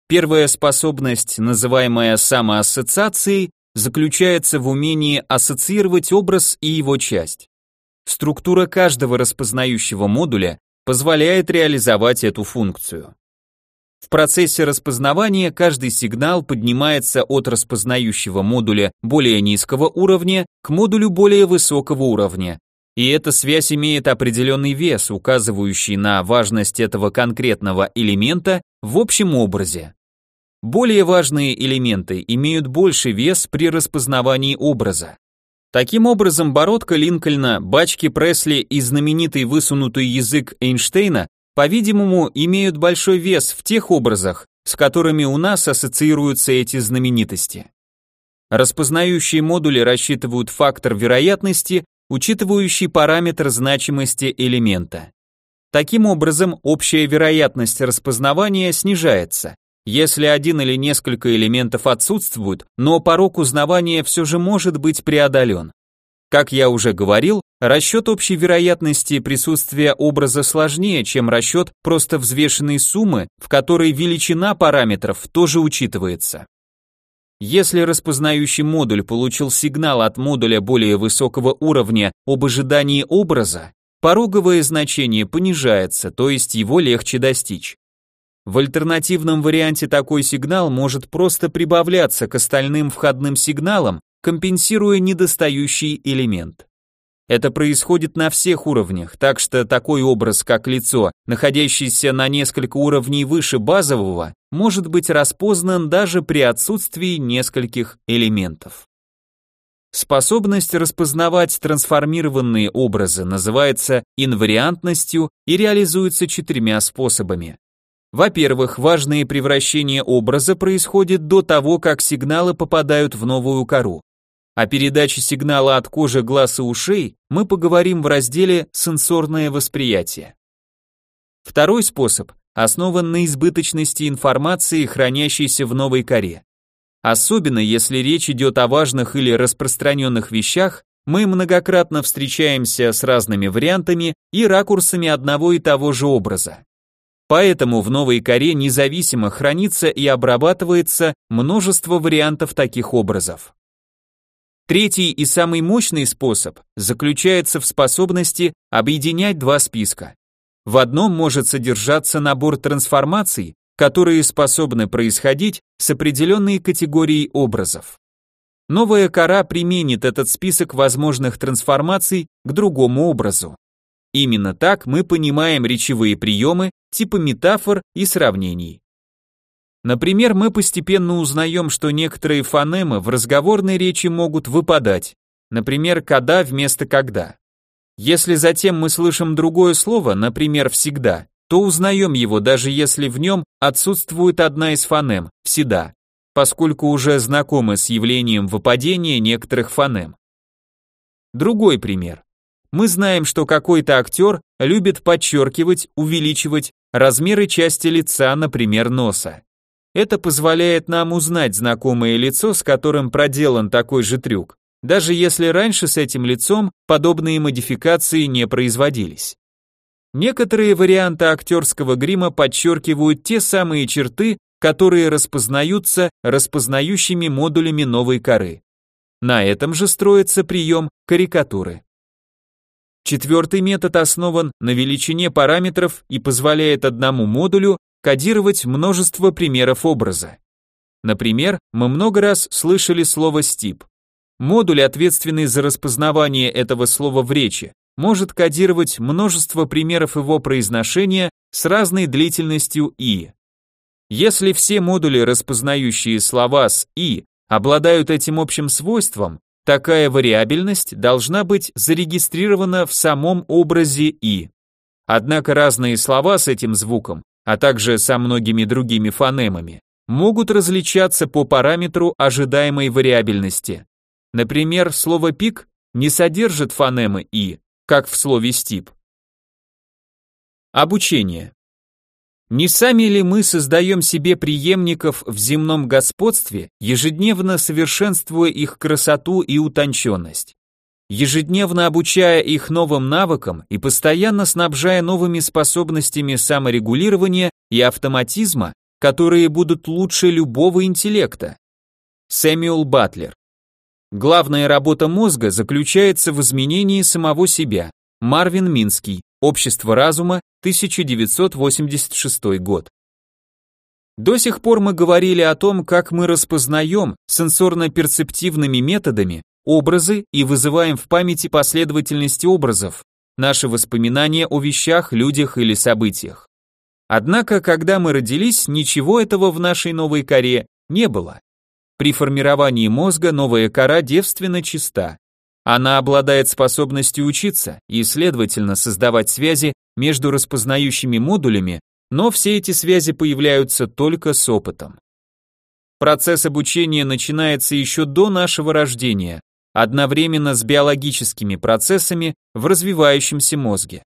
Первая способность, называемая самоассоциацией, заключается в умении ассоциировать образ и его часть. структура каждого распознающего модуля позволяет реализовать эту функцию. В процессе распознавания каждый сигнал поднимается от распознающего модуля более низкого уровня к модулю более высокого уровня, и эта связь имеет определенный вес, указывающий на важность этого конкретного элемента в общем образе. Более важные элементы имеют больший вес при распознавании образа. Таким образом, бородка Линкольна, бачки Пресли и знаменитый высунутый язык Эйнштейна, по-видимому, имеют большой вес в тех образах, с которыми у нас ассоциируются эти знаменитости. Распознающие модули рассчитывают фактор вероятности, учитывающий параметр значимости элемента. Таким образом, общая вероятность распознавания снижается. Если один или несколько элементов отсутствуют, но порог узнавания все же может быть преодолен. Как я уже говорил, расчет общей вероятности присутствия образа сложнее, чем расчет просто взвешенной суммы, в которой величина параметров тоже учитывается. Если распознающий модуль получил сигнал от модуля более высокого уровня об ожидании образа, пороговое значение понижается, то есть его легче достичь. В альтернативном варианте такой сигнал может просто прибавляться к остальным входным сигналам, компенсируя недостающий элемент. Это происходит на всех уровнях, так что такой образ, как лицо, находящийся на несколько уровней выше базового, может быть распознан даже при отсутствии нескольких элементов. Способность распознавать трансформированные образы называется инвариантностью и реализуется четырьмя способами. Во-первых, важные превращения образа происходят до того, как сигналы попадают в новую кору. О передаче сигнала от кожи, глаз и ушей мы поговорим в разделе «Сенсорное восприятие». Второй способ основан на избыточности информации, хранящейся в новой коре. Особенно если речь идет о важных или распространенных вещах, мы многократно встречаемся с разными вариантами и ракурсами одного и того же образа. Поэтому в новой коре независимо хранится и обрабатывается множество вариантов таких образов. Третий и самый мощный способ заключается в способности объединять два списка. В одном может содержаться набор трансформаций, которые способны происходить с определенной категорией образов. Новая кора применит этот список возможных трансформаций к другому образу. Именно так мы понимаем речевые приемы, типа метафор и сравнений. Например, мы постепенно узнаем, что некоторые фонемы в разговорной речи могут выпадать, например, «когда» вместо «когда». Если затем мы слышим другое слово, например, «всегда», то узнаем его, даже если в нем отсутствует одна из фонем «всегда», поскольку уже знакомы с явлением выпадения некоторых фонем. Другой пример. Мы знаем, что какой-то актер любит подчеркивать, увеличивать размеры части лица, например, носа. Это позволяет нам узнать знакомое лицо, с которым проделан такой же трюк, даже если раньше с этим лицом подобные модификации не производились. Некоторые варианты актерского грима подчеркивают те самые черты, которые распознаются распознающими модулями новой коры. На этом же строится прием карикатуры. Четвертый метод основан на величине параметров и позволяет одному модулю кодировать множество примеров образа. Например, мы много раз слышали слово «стип». Модуль, ответственный за распознавание этого слова в речи, может кодировать множество примеров его произношения с разной длительностью «и». Если все модули, распознающие слова с «и», обладают этим общим свойством, Такая вариабельность должна быть зарегистрирована в самом образе «и». Однако разные слова с этим звуком, а также со многими другими фонемами, могут различаться по параметру ожидаемой вариабельности. Например, слово «пик» не содержит фонемы «и», как в слове «стип». Обучение. Не сами ли мы создаем себе преемников в земном господстве, ежедневно совершенствуя их красоту и утонченность? Ежедневно обучая их новым навыкам и постоянно снабжая новыми способностями саморегулирования и автоматизма, которые будут лучше любого интеллекта. Сэмюэл Батлер Главная работа мозга заключается в изменении самого себя. Марвин Минский. Общество разума, 1986 год. До сих пор мы говорили о том, как мы распознаем сенсорно-перцептивными методами образы и вызываем в памяти последовательности образов, наши воспоминания о вещах, людях или событиях. Однако, когда мы родились, ничего этого в нашей новой коре не было. При формировании мозга новая кора девственно чиста. Она обладает способностью учиться и, следовательно, создавать связи между распознающими модулями, но все эти связи появляются только с опытом. Процесс обучения начинается еще до нашего рождения, одновременно с биологическими процессами в развивающемся мозге.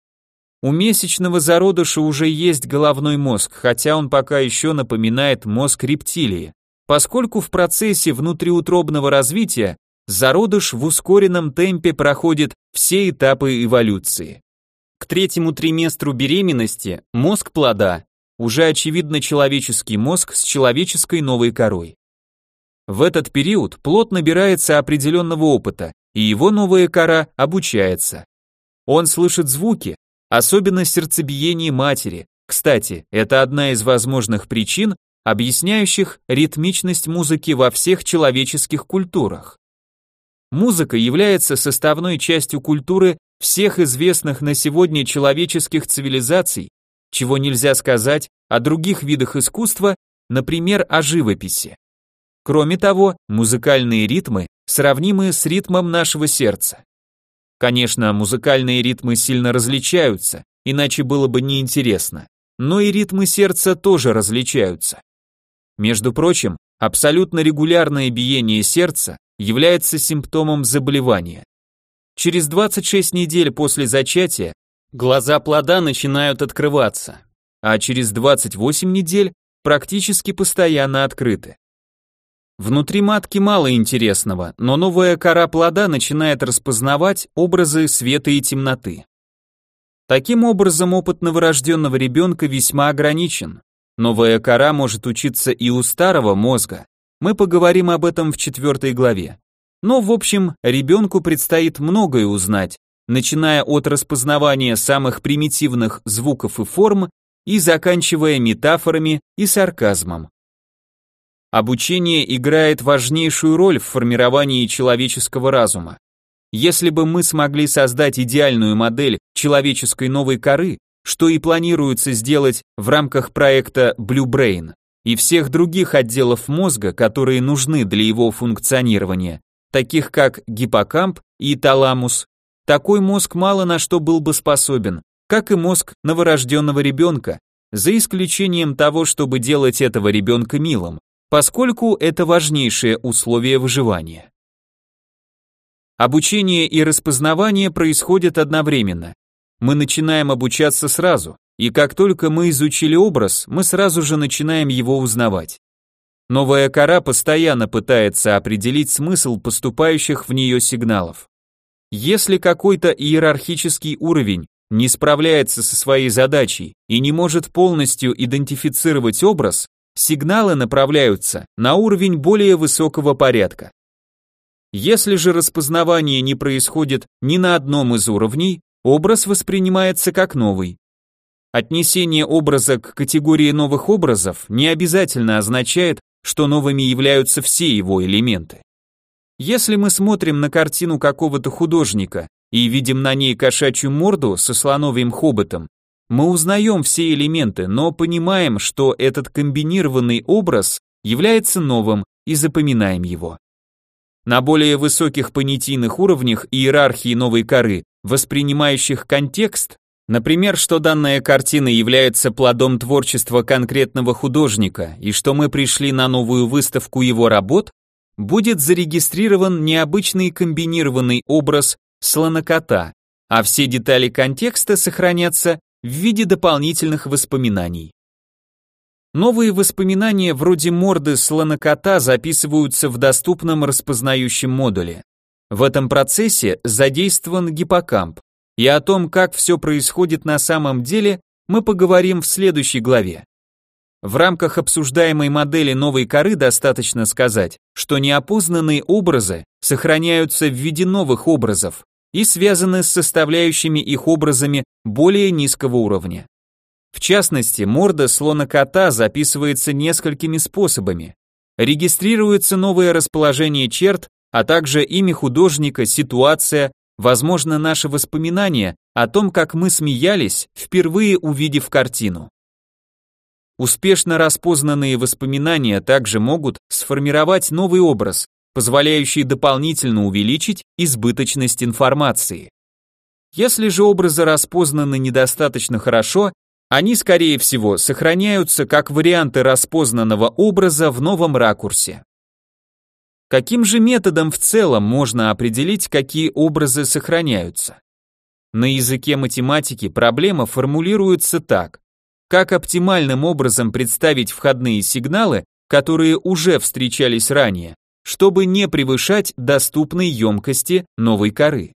У месячного зародыша уже есть головной мозг, хотя он пока еще напоминает мозг рептилии, поскольку в процессе внутриутробного развития зародыш в ускоренном темпе проходит все этапы эволюции. К третьему триместру беременности мозг плода уже очевидно человеческий мозг с человеческой новой корой. В этот период плод набирается определенного опыта, и его новая кора обучается. Он слышит звуки, особенно сердцебиение матери. Кстати, это одна из возможных причин, объясняющих ритмичность музыки во всех человеческих культурах. Музыка является составной частью культуры всех известных на сегодня человеческих цивилизаций, чего нельзя сказать о других видах искусства, например, о живописи. Кроме того, музыкальные ритмы сравнимы с ритмом нашего сердца. Конечно, музыкальные ритмы сильно различаются, иначе было бы неинтересно, но и ритмы сердца тоже различаются. Между прочим, абсолютно регулярное биение сердца является симптомом заболевания. Через 26 недель после зачатия глаза плода начинают открываться, а через 28 недель практически постоянно открыты. Внутри матки мало интересного, но новая кора плода начинает распознавать образы света и темноты. Таким образом, опыт новорожденного ребенка весьма ограничен. Новая кора может учиться и у старого мозга. Мы поговорим об этом в четвертой главе. Но, в общем, ребенку предстоит многое узнать, начиная от распознавания самых примитивных звуков и форм и заканчивая метафорами и сарказмом. Обучение играет важнейшую роль в формировании человеческого разума. Если бы мы смогли создать идеальную модель человеческой новой коры, что и планируется сделать в рамках проекта Blue Brain и всех других отделов мозга, которые нужны для его функционирования, таких как гиппокамп и таламус, такой мозг мало на что был бы способен, как и мозг новорожденного ребенка, за исключением того, чтобы делать этого ребенка милым поскольку это важнейшее условие выживания. Обучение и распознавание происходят одновременно. Мы начинаем обучаться сразу, и как только мы изучили образ, мы сразу же начинаем его узнавать. Новая кора постоянно пытается определить смысл поступающих в нее сигналов. Если какой-то иерархический уровень не справляется со своей задачей и не может полностью идентифицировать образ, сигналы направляются на уровень более высокого порядка. Если же распознавание не происходит ни на одном из уровней, образ воспринимается как новый. Отнесение образа к категории новых образов не обязательно означает, что новыми являются все его элементы. Если мы смотрим на картину какого-то художника и видим на ней кошачью морду со слоновьим хоботом, мы узнаем все элементы, но понимаем, что этот комбинированный образ является новым и запоминаем его. На более высоких понятийных уровнях иерархии новой коры, воспринимающих контекст, например, что данная картина является плодом творчества конкретного художника и что мы пришли на новую выставку его работ, будет зарегистрирован необычный комбинированный образ слонокота, а все детали контекста сохранятся в виде дополнительных воспоминаний. Новые воспоминания вроде морды слонокота записываются в доступном распознающем модуле. В этом процессе задействован гиппокамп, и о том, как все происходит на самом деле, мы поговорим в следующей главе. В рамках обсуждаемой модели новой коры достаточно сказать, что неопознанные образы сохраняются в виде новых образов и связаны с составляющими их образами более низкого уровня. В частности, морда слона кота записывается несколькими способами. Регистрируется новое расположение черт, а также имя художника, ситуация, возможно, наши воспоминания о том, как мы смеялись, впервые увидев картину. Успешно распознанные воспоминания также могут сформировать новый образ, позволяющий дополнительно увеличить избыточность информации. Если же образы распознаны недостаточно хорошо, они, скорее всего, сохраняются как варианты распознанного образа в новом ракурсе. Каким же методом в целом можно определить, какие образы сохраняются? На языке математики проблема формулируется так как оптимальным образом представить входные сигналы, которые уже встречались ранее, чтобы не превышать доступной емкости новой коры.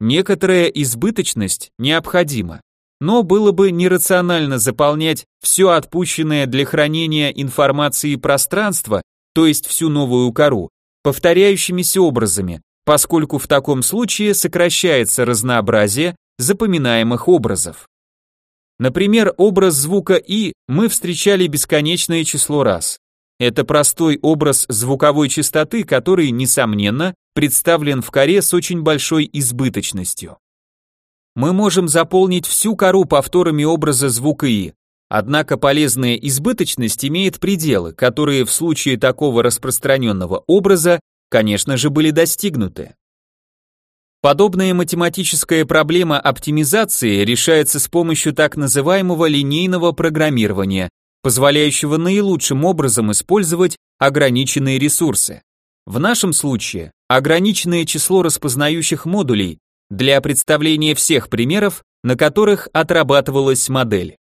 Некоторая избыточность необходима, но было бы нерационально заполнять все отпущенное для хранения информации пространство, то есть всю новую кору, повторяющимися образами, поскольку в таком случае сокращается разнообразие запоминаемых образов. Например, образ звука «и» мы встречали бесконечное число раз. Это простой образ звуковой частоты, который, несомненно, представлен в коре с очень большой избыточностью. Мы можем заполнить всю кору повторами образа звука «и», однако полезная избыточность имеет пределы, которые в случае такого распространенного образа, конечно же, были достигнуты. Подобная математическая проблема оптимизации решается с помощью так называемого линейного программирования, позволяющего наилучшим образом использовать ограниченные ресурсы. В нашем случае ограниченное число распознающих модулей для представления всех примеров, на которых отрабатывалась модель.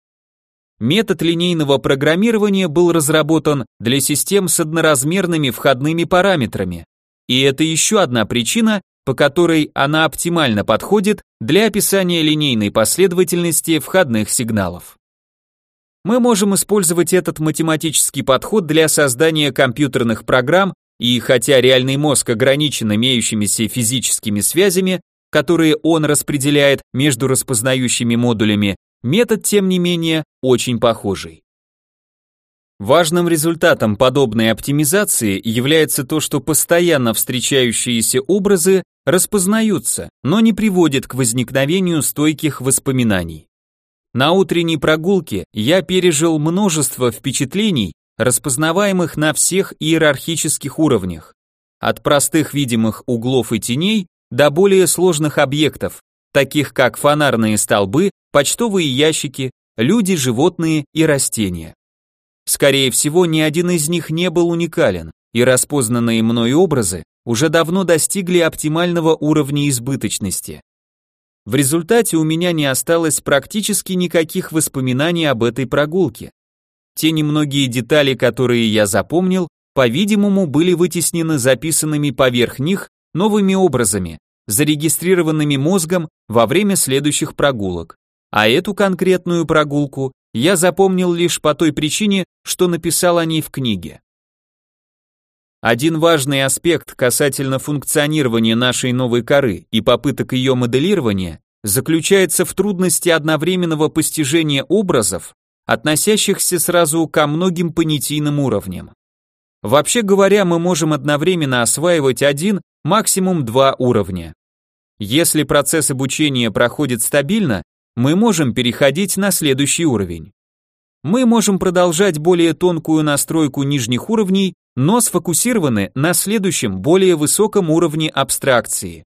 Метод линейного программирования был разработан для систем с одноразмерными входными параметрами, и это еще одна причина, по которой она оптимально подходит для описания линейной последовательности входных сигналов. Мы можем использовать этот математический подход для создания компьютерных программ, и хотя реальный мозг ограничен имеющимися физическими связями, которые он распределяет между распознающими модулями, метод, тем не менее, очень похожий. Важным результатом подобной оптимизации является то, что постоянно встречающиеся образы распознаются, но не приводят к возникновению стойких воспоминаний. На утренней прогулке я пережил множество впечатлений, распознаваемых на всех иерархических уровнях, от простых видимых углов и теней до более сложных объектов, таких как фонарные столбы, почтовые ящики, люди, животные и растения. Скорее всего, ни один из них не был уникален, и распознанные мной образы уже давно достигли оптимального уровня избыточности. В результате у меня не осталось практически никаких воспоминаний об этой прогулке. Те немногие детали, которые я запомнил, по-видимому, были вытеснены записанными поверх них новыми образами, зарегистрированными мозгом во время следующих прогулок. А эту конкретную прогулку я запомнил лишь по той причине, что написал о ней в книге. Один важный аспект касательно функционирования нашей новой коры и попыток ее моделирования заключается в трудности одновременного постижения образов, относящихся сразу ко многим понятийным уровням. Вообще говоря, мы можем одновременно осваивать один, максимум два уровня. Если процесс обучения проходит стабильно, мы можем переходить на следующий уровень. Мы можем продолжать более тонкую настройку нижних уровней, но сфокусированы на следующем, более высоком уровне абстракции.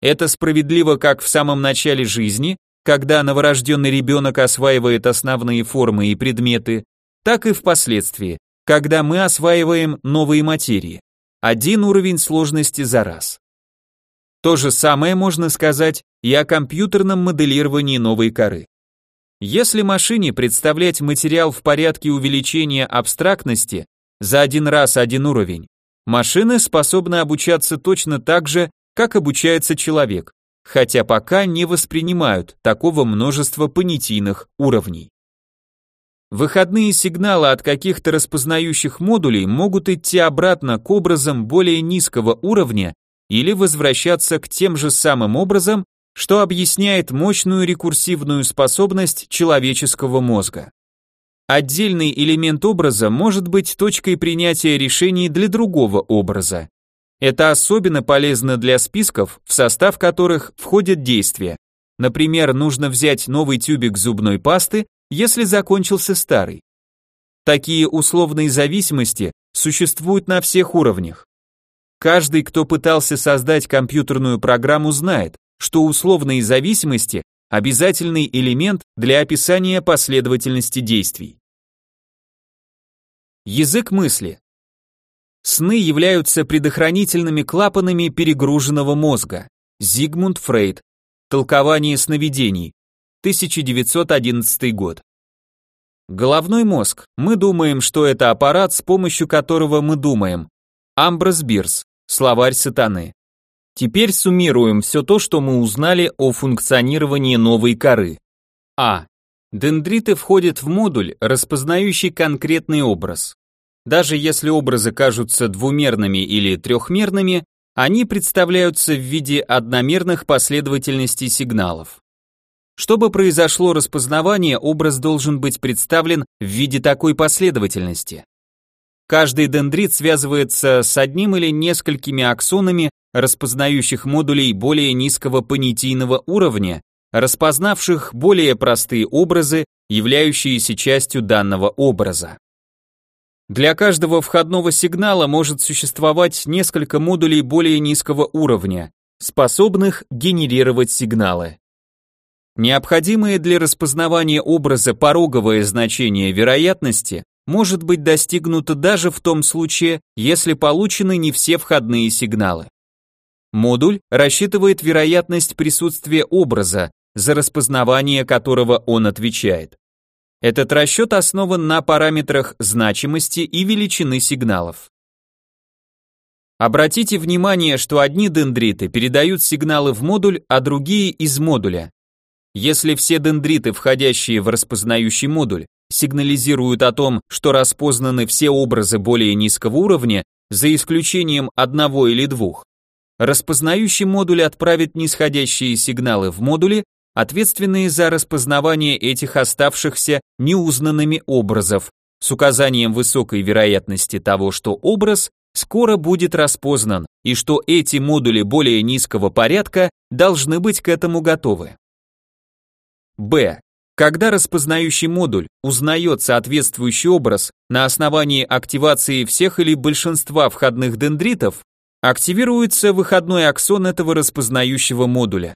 Это справедливо как в самом начале жизни, когда новорожденный ребенок осваивает основные формы и предметы, так и впоследствии, когда мы осваиваем новые материи. Один уровень сложности за раз. То же самое можно сказать и о компьютерном моделировании новой коры. Если машине представлять материал в порядке увеличения абстрактности за один раз один уровень, машины способны обучаться точно так же, как обучается человек, хотя пока не воспринимают такого множества понятийных уровней. Выходные сигналы от каких-то распознающих модулей могут идти обратно к образам более низкого уровня или возвращаться к тем же самым образом, что объясняет мощную рекурсивную способность человеческого мозга. Отдельный элемент образа может быть точкой принятия решений для другого образа. Это особенно полезно для списков, в состав которых входят действия. Например, нужно взять новый тюбик зубной пасты, если закончился старый. Такие условные зависимости существуют на всех уровнях. Каждый, кто пытался создать компьютерную программу, знает, что условные зависимости – обязательный элемент для описания последовательности действий. Язык мысли. Сны являются предохранительными клапанами перегруженного мозга. Зигмунд Фрейд. Толкование сновидений. 1911 год. Головной мозг. Мы думаем, что это аппарат, с помощью которого мы думаем. Амброс Бирс. Словарь сатаны. Теперь суммируем все то, что мы узнали о функционировании новой коры. А. Дендриты входят в модуль, распознающий конкретный образ. Даже если образы кажутся двумерными или трехмерными, они представляются в виде одномерных последовательностей сигналов. Чтобы произошло распознавание, образ должен быть представлен в виде такой последовательности. Каждый дендрит связывается с одним или несколькими аксонами распознающих модулей более низкого понятийного уровня, распознавших более простые образы, являющиеся частью данного образа. Для каждого входного сигнала может существовать несколько модулей более низкого уровня, способных генерировать сигналы. Необходимое для распознавания образа пороговое значение вероятности может быть достигнуто даже в том случае, если получены не все входные сигналы. Модуль рассчитывает вероятность присутствия образа, за распознавание которого он отвечает. Этот расчет основан на параметрах значимости и величины сигналов. Обратите внимание, что одни дендриты передают сигналы в модуль, а другие из модуля. Если все дендриты, входящие в распознающий модуль, сигнализируют о том, что распознаны все образы более низкого уровня, за исключением одного или двух, распознающий модуль отправит нисходящие сигналы в модули, ответственные за распознавание этих оставшихся неузнанными образов, с указанием высокой вероятности того, что образ скоро будет распознан и что эти модули более низкого порядка должны быть к этому готовы. Б. Когда распознающий модуль узнает соответствующий образ на основании активации всех или большинства входных дендритов, активируется выходной аксон этого распознающего модуля.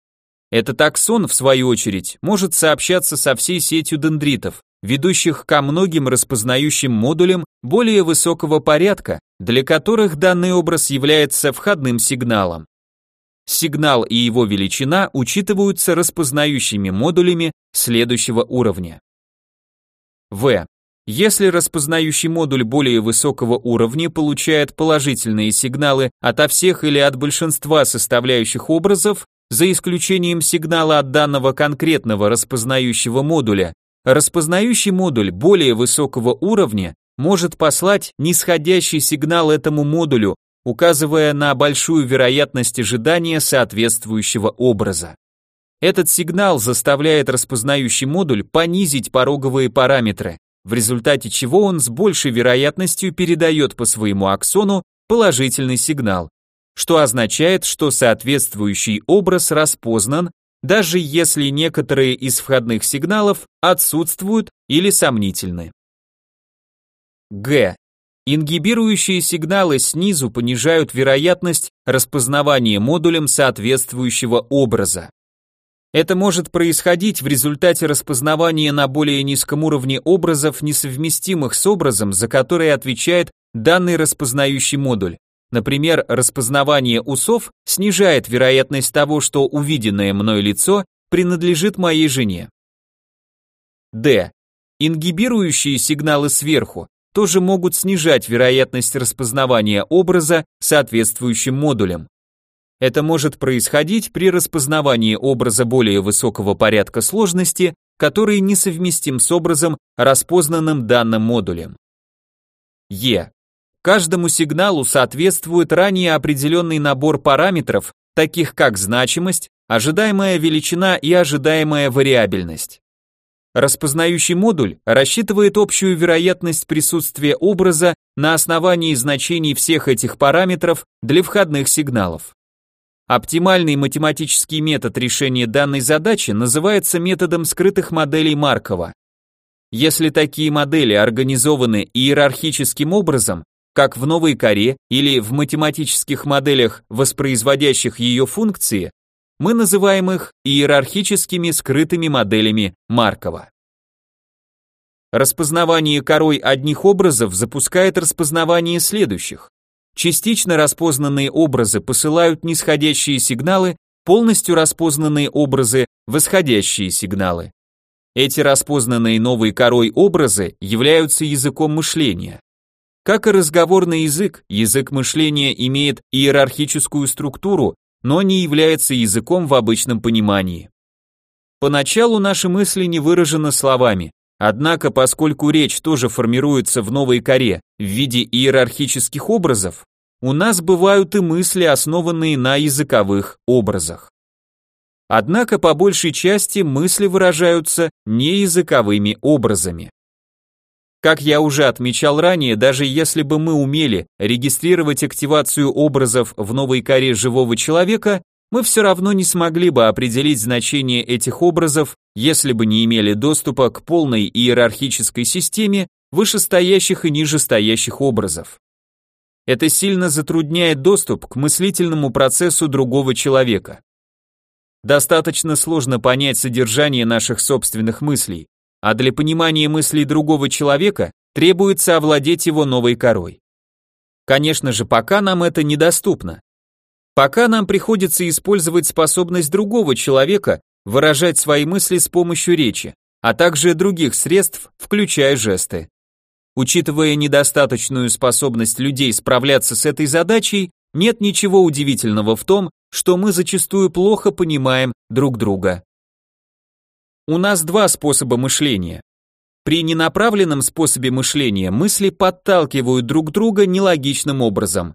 Этот аксон, в свою очередь, может сообщаться со всей сетью дендритов, ведущих ко многим распознающим модулям более высокого порядка, для которых данный образ является входным сигналом. Сигнал и его величина учитываются распознающими модулями следующего уровня. В. Если распознающий модуль более высокого уровня получает положительные сигналы ото всех или от большинства составляющих образов, за исключением сигнала от данного конкретного распознающего модуля, распознающий модуль более высокого уровня может послать нисходящий сигнал этому модулю, указывая на большую вероятность ожидания соответствующего образа. Этот сигнал заставляет распознающий модуль понизить пороговые параметры, в результате чего он с большей вероятностью передает по своему аксону положительный сигнал, что означает, что соответствующий образ распознан, даже если некоторые из входных сигналов отсутствуют или сомнительны. Г. Ингибирующие сигналы снизу понижают вероятность распознавания модулем соответствующего образа. Это может происходить в результате распознавания на более низком уровне образов, несовместимых с образом, за который отвечает данный распознающий модуль. Например, распознавание усов снижает вероятность того, что увиденное мной лицо принадлежит моей жене. Д. Ингибирующие сигналы сверху тоже могут снижать вероятность распознавания образа соответствующим модулем. Это может происходить при распознавании образа более высокого порядка сложности, который несовместим с образом, распознанным данным модулем. Е. Каждому сигналу соответствует ранее определенный набор параметров, таких как значимость, ожидаемая величина и ожидаемая вариабельность. Распознающий модуль рассчитывает общую вероятность присутствия образа на основании значений всех этих параметров для входных сигналов. Оптимальный математический метод решения данной задачи называется методом скрытых моделей Маркова. Если такие модели организованы иерархическим образом, как в новой коре или в математических моделях, воспроизводящих ее функции, мы называем их иерархическими скрытыми моделями Маркова. Распознавание корой одних образов запускает распознавание следующих. Частично распознанные образы посылают нисходящие сигналы, полностью распознанные образы – восходящие сигналы. Эти распознанные новой корой образы являются языком мышления. Как и разговорный язык, язык мышления имеет иерархическую структуру, но не является языком в обычном понимании. Поначалу наши мысли не выражены словами, однако поскольку речь тоже формируется в новой коре в виде иерархических образов, у нас бывают и мысли, основанные на языковых образах. Однако по большей части мысли выражаются не языковыми образами. Как я уже отмечал ранее, даже если бы мы умели регистрировать активацию образов в новой коре живого человека, мы все равно не смогли бы определить значение этих образов, если бы не имели доступа к полной иерархической системе вышестоящих и нижестоящих образов. Это сильно затрудняет доступ к мыслительному процессу другого человека. Достаточно сложно понять содержание наших собственных мыслей, а для понимания мыслей другого человека требуется овладеть его новой корой. Конечно же, пока нам это недоступно. Пока нам приходится использовать способность другого человека выражать свои мысли с помощью речи, а также других средств, включая жесты. Учитывая недостаточную способность людей справляться с этой задачей, нет ничего удивительного в том, что мы зачастую плохо понимаем друг друга. У нас два способа мышления. При ненаправленном способе мышления мысли подталкивают друг друга нелогичным образом.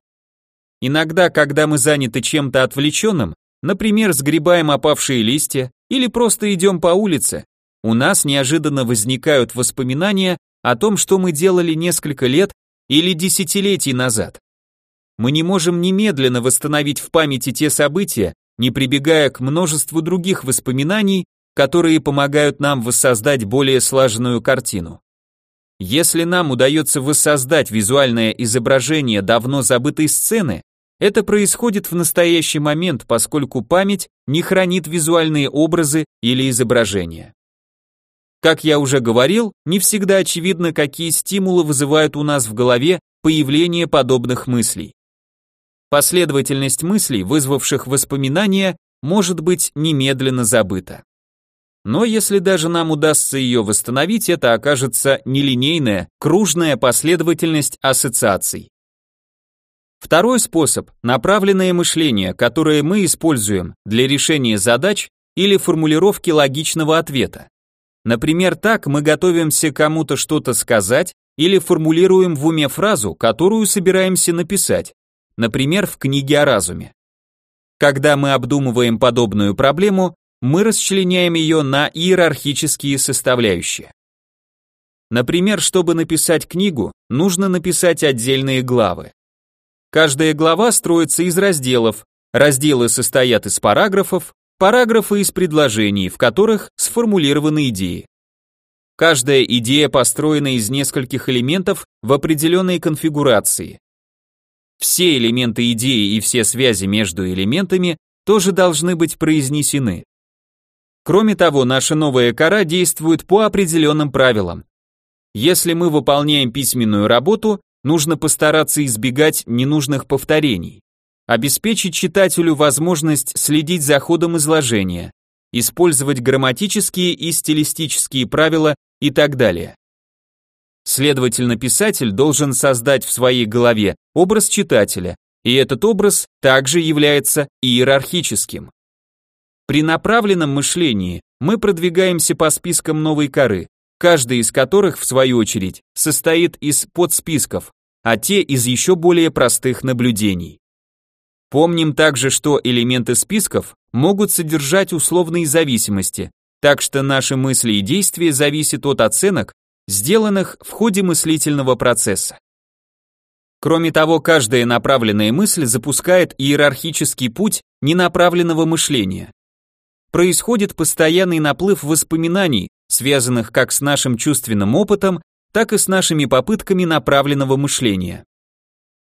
Иногда, когда мы заняты чем-то отвлеченным, например, сгребаем опавшие листья или просто идем по улице, у нас неожиданно возникают воспоминания о том, что мы делали несколько лет или десятилетий назад. Мы не можем немедленно восстановить в памяти те события, не прибегая к множеству других воспоминаний, которые помогают нам воссоздать более слаженную картину. Если нам удается воссоздать визуальное изображение давно забытой сцены, это происходит в настоящий момент, поскольку память не хранит визуальные образы или изображения. Как я уже говорил, не всегда очевидно, какие стимулы вызывают у нас в голове появление подобных мыслей. Последовательность мыслей, вызвавших воспоминания, может быть немедленно забыта. Но если даже нам удастся ее восстановить, это окажется нелинейная, кружная последовательность ассоциаций. Второй способ – направленное мышление, которое мы используем для решения задач или формулировки логичного ответа. Например, так мы готовимся кому-то что-то сказать или формулируем в уме фразу, которую собираемся написать, например, в книге о разуме. Когда мы обдумываем подобную проблему, мы расчленяем ее на иерархические составляющие. Например, чтобы написать книгу, нужно написать отдельные главы. Каждая глава строится из разделов, разделы состоят из параграфов, параграфы из предложений, в которых сформулированы идеи. Каждая идея построена из нескольких элементов в определенной конфигурации. Все элементы идеи и все связи между элементами тоже должны быть произнесены. Кроме того, наша новая кора действует по определенным правилам. Если мы выполняем письменную работу, нужно постараться избегать ненужных повторений, обеспечить читателю возможность следить за ходом изложения, использовать грамматические и стилистические правила и так далее. Следовательно, писатель должен создать в своей голове образ читателя, и этот образ также является иерархическим. При направленном мышлении мы продвигаемся по спискам новой коры, каждый из которых, в свою очередь, состоит из подсписков, а те из еще более простых наблюдений. Помним также, что элементы списков могут содержать условные зависимости, так что наши мысли и действия зависят от оценок, сделанных в ходе мыслительного процесса. Кроме того, каждая направленная мысль запускает иерархический путь ненаправленного мышления. Происходит постоянный наплыв воспоминаний, связанных как с нашим чувственным опытом, так и с нашими попытками направленного мышления.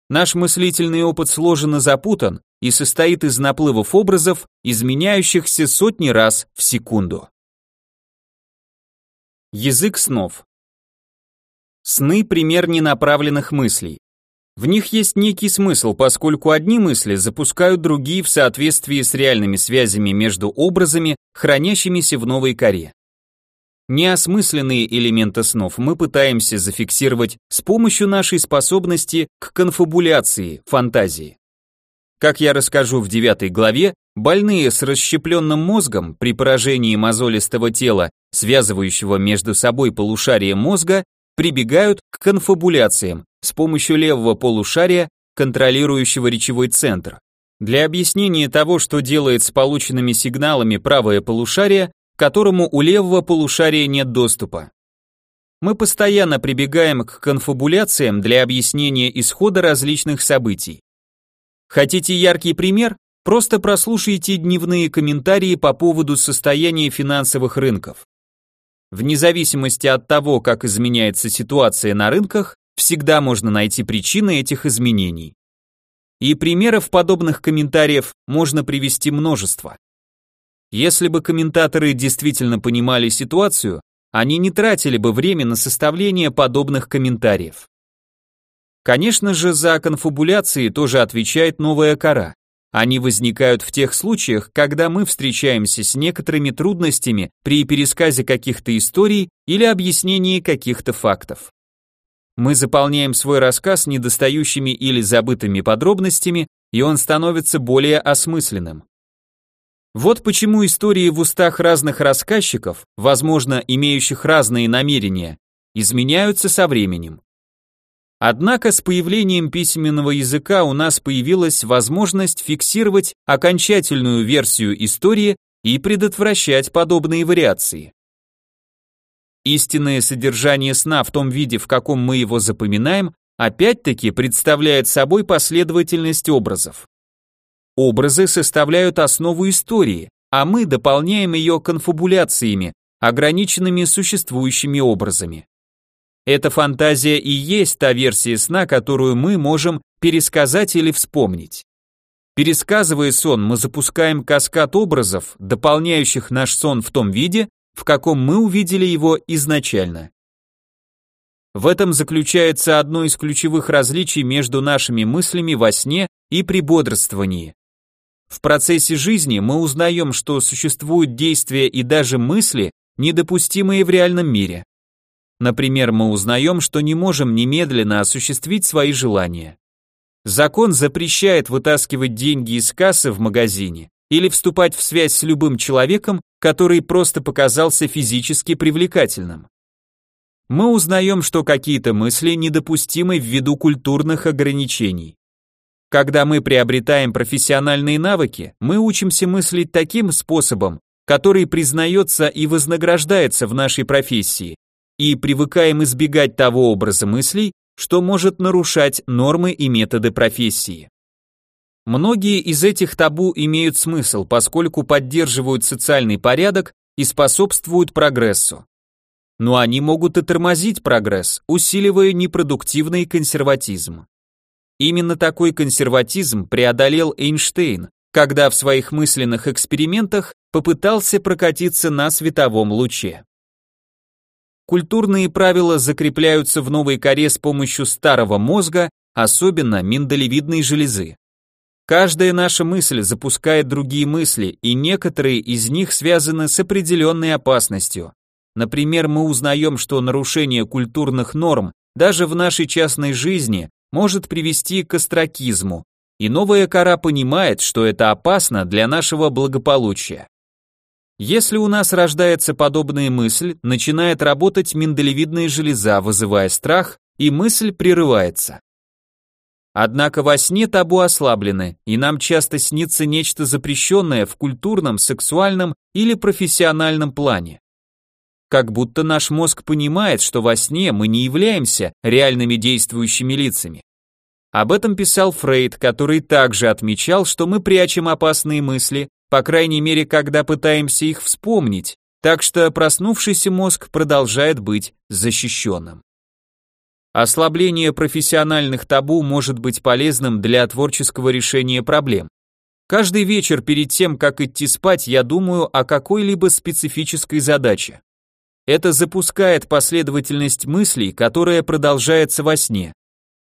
Наш мыслительный опыт сложен и запутан и состоит из наплывов образов, изменяющихся сотни раз в секунду. Язык снов. Сны – пример ненаправленных мыслей. В них есть некий смысл, поскольку одни мысли запускают другие в соответствии с реальными связями между образами, хранящимися в новой коре. Неосмысленные элементы снов мы пытаемся зафиксировать с помощью нашей способности к конфабуляции, фантазии. Как я расскажу в девятой главе, больные с расщепленным мозгом при поражении мозолистого тела, связывающего между собой полушария мозга, прибегают к конфабуляциям с помощью левого полушария, контролирующего речевой центр. Для объяснения того, что делает с полученными сигналами правое полушарие, которому у левого полушария нет доступа. Мы постоянно прибегаем к конфабуляциям для объяснения исхода различных событий. Хотите яркий пример? Просто прослушайте дневные комментарии по поводу состояния финансовых рынков. Вне зависимости от того, как изменяется ситуация на рынках, всегда можно найти причины этих изменений. И примеров подобных комментариев можно привести множество. Если бы комментаторы действительно понимали ситуацию, они не тратили бы время на составление подобных комментариев. Конечно же, за конфабуляции тоже отвечает новая кора. Они возникают в тех случаях, когда мы встречаемся с некоторыми трудностями при пересказе каких-то историй или объяснении каких-то фактов. Мы заполняем свой рассказ недостающими или забытыми подробностями, и он становится более осмысленным. Вот почему истории в устах разных рассказчиков, возможно, имеющих разные намерения, изменяются со временем. Однако с появлением письменного языка у нас появилась возможность фиксировать окончательную версию истории и предотвращать подобные вариации. Истинное содержание сна в том виде, в каком мы его запоминаем, опять-таки представляет собой последовательность образов. Образы составляют основу истории, а мы дополняем ее конфабуляциями, ограниченными существующими образами. Эта фантазия и есть та версия сна, которую мы можем пересказать или вспомнить. Пересказывая сон, мы запускаем каскад образов, дополняющих наш сон в том виде, в каком мы увидели его изначально. В этом заключается одно из ключевых различий между нашими мыслями во сне и при бодрствовании. В процессе жизни мы узнаем, что существуют действия и даже мысли, недопустимые в реальном мире. Например, мы узнаем, что не можем немедленно осуществить свои желания. Закон запрещает вытаскивать деньги из кассы в магазине или вступать в связь с любым человеком, который просто показался физически привлекательным. Мы узнаем, что какие-то мысли недопустимы ввиду культурных ограничений. Когда мы приобретаем профессиональные навыки, мы учимся мыслить таким способом, который признается и вознаграждается в нашей профессии, и привыкаем избегать того образа мыслей, что может нарушать нормы и методы профессии. Многие из этих табу имеют смысл, поскольку поддерживают социальный порядок и способствуют прогрессу. Но они могут и тормозить прогресс, усиливая непродуктивный консерватизм. Именно такой консерватизм преодолел Эйнштейн, когда в своих мысленных экспериментах попытался прокатиться на световом луче. Культурные правила закрепляются в новой коре с помощью старого мозга, особенно миндалевидной железы. Каждая наша мысль запускает другие мысли, и некоторые из них связаны с определенной опасностью. Например, мы узнаем, что нарушение культурных норм даже в нашей частной жизни может привести к остракизму, и новая кора понимает, что это опасно для нашего благополучия. Если у нас рождается подобная мысль, начинает работать миндалевидная железа, вызывая страх, и мысль прерывается. Однако во сне табу ослаблены, и нам часто снится нечто запрещенное в культурном, сексуальном или профессиональном плане. Как будто наш мозг понимает, что во сне мы не являемся реальными действующими лицами. Об этом писал Фрейд, который также отмечал, что мы прячем опасные мысли, по крайней мере, когда пытаемся их вспомнить, так что проснувшийся мозг продолжает быть защищенным. Ослабление профессиональных табу может быть полезным для творческого решения проблем. Каждый вечер перед тем, как идти спать, я думаю о какой-либо специфической задаче. Это запускает последовательность мыслей, которая продолжается во сне.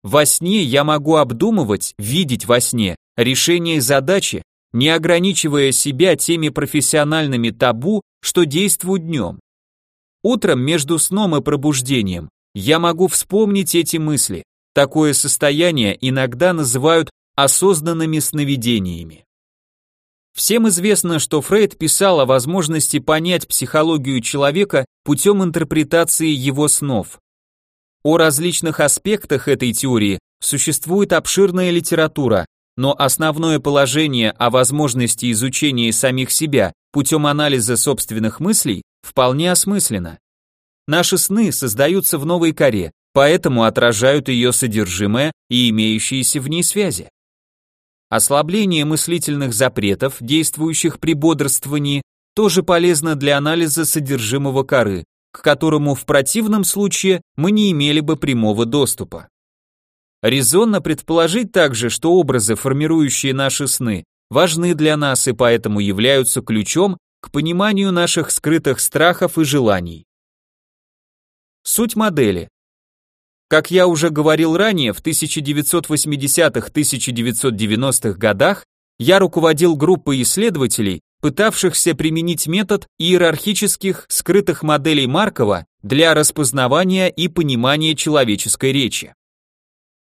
Во сне я могу обдумывать, видеть во сне решение задачи, не ограничивая себя теми профессиональными табу, что действуют днем. Утром между сном и пробуждением я могу вспомнить эти мысли. Такое состояние иногда называют осознанными сновидениями. Всем известно, что Фрейд писал о возможности понять психологию человека путем интерпретации его снов. О различных аспектах этой теории существует обширная литература, но основное положение о возможности изучения самих себя путем анализа собственных мыслей вполне осмысленно. Наши сны создаются в новой коре, поэтому отражают ее содержимое и имеющиеся в ней связи. Ослабление мыслительных запретов, действующих при бодрствовании, тоже полезно для анализа содержимого коры, к которому в противном случае мы не имели бы прямого доступа. Резонно предположить также, что образы, формирующие наши сны, важны для нас и поэтому являются ключом к пониманию наших скрытых страхов и желаний. Суть модели. Как я уже говорил ранее, в 1980-1990-х годах я руководил группой исследователей, пытавшихся применить метод иерархических скрытых моделей Маркова для распознавания и понимания человеческой речи.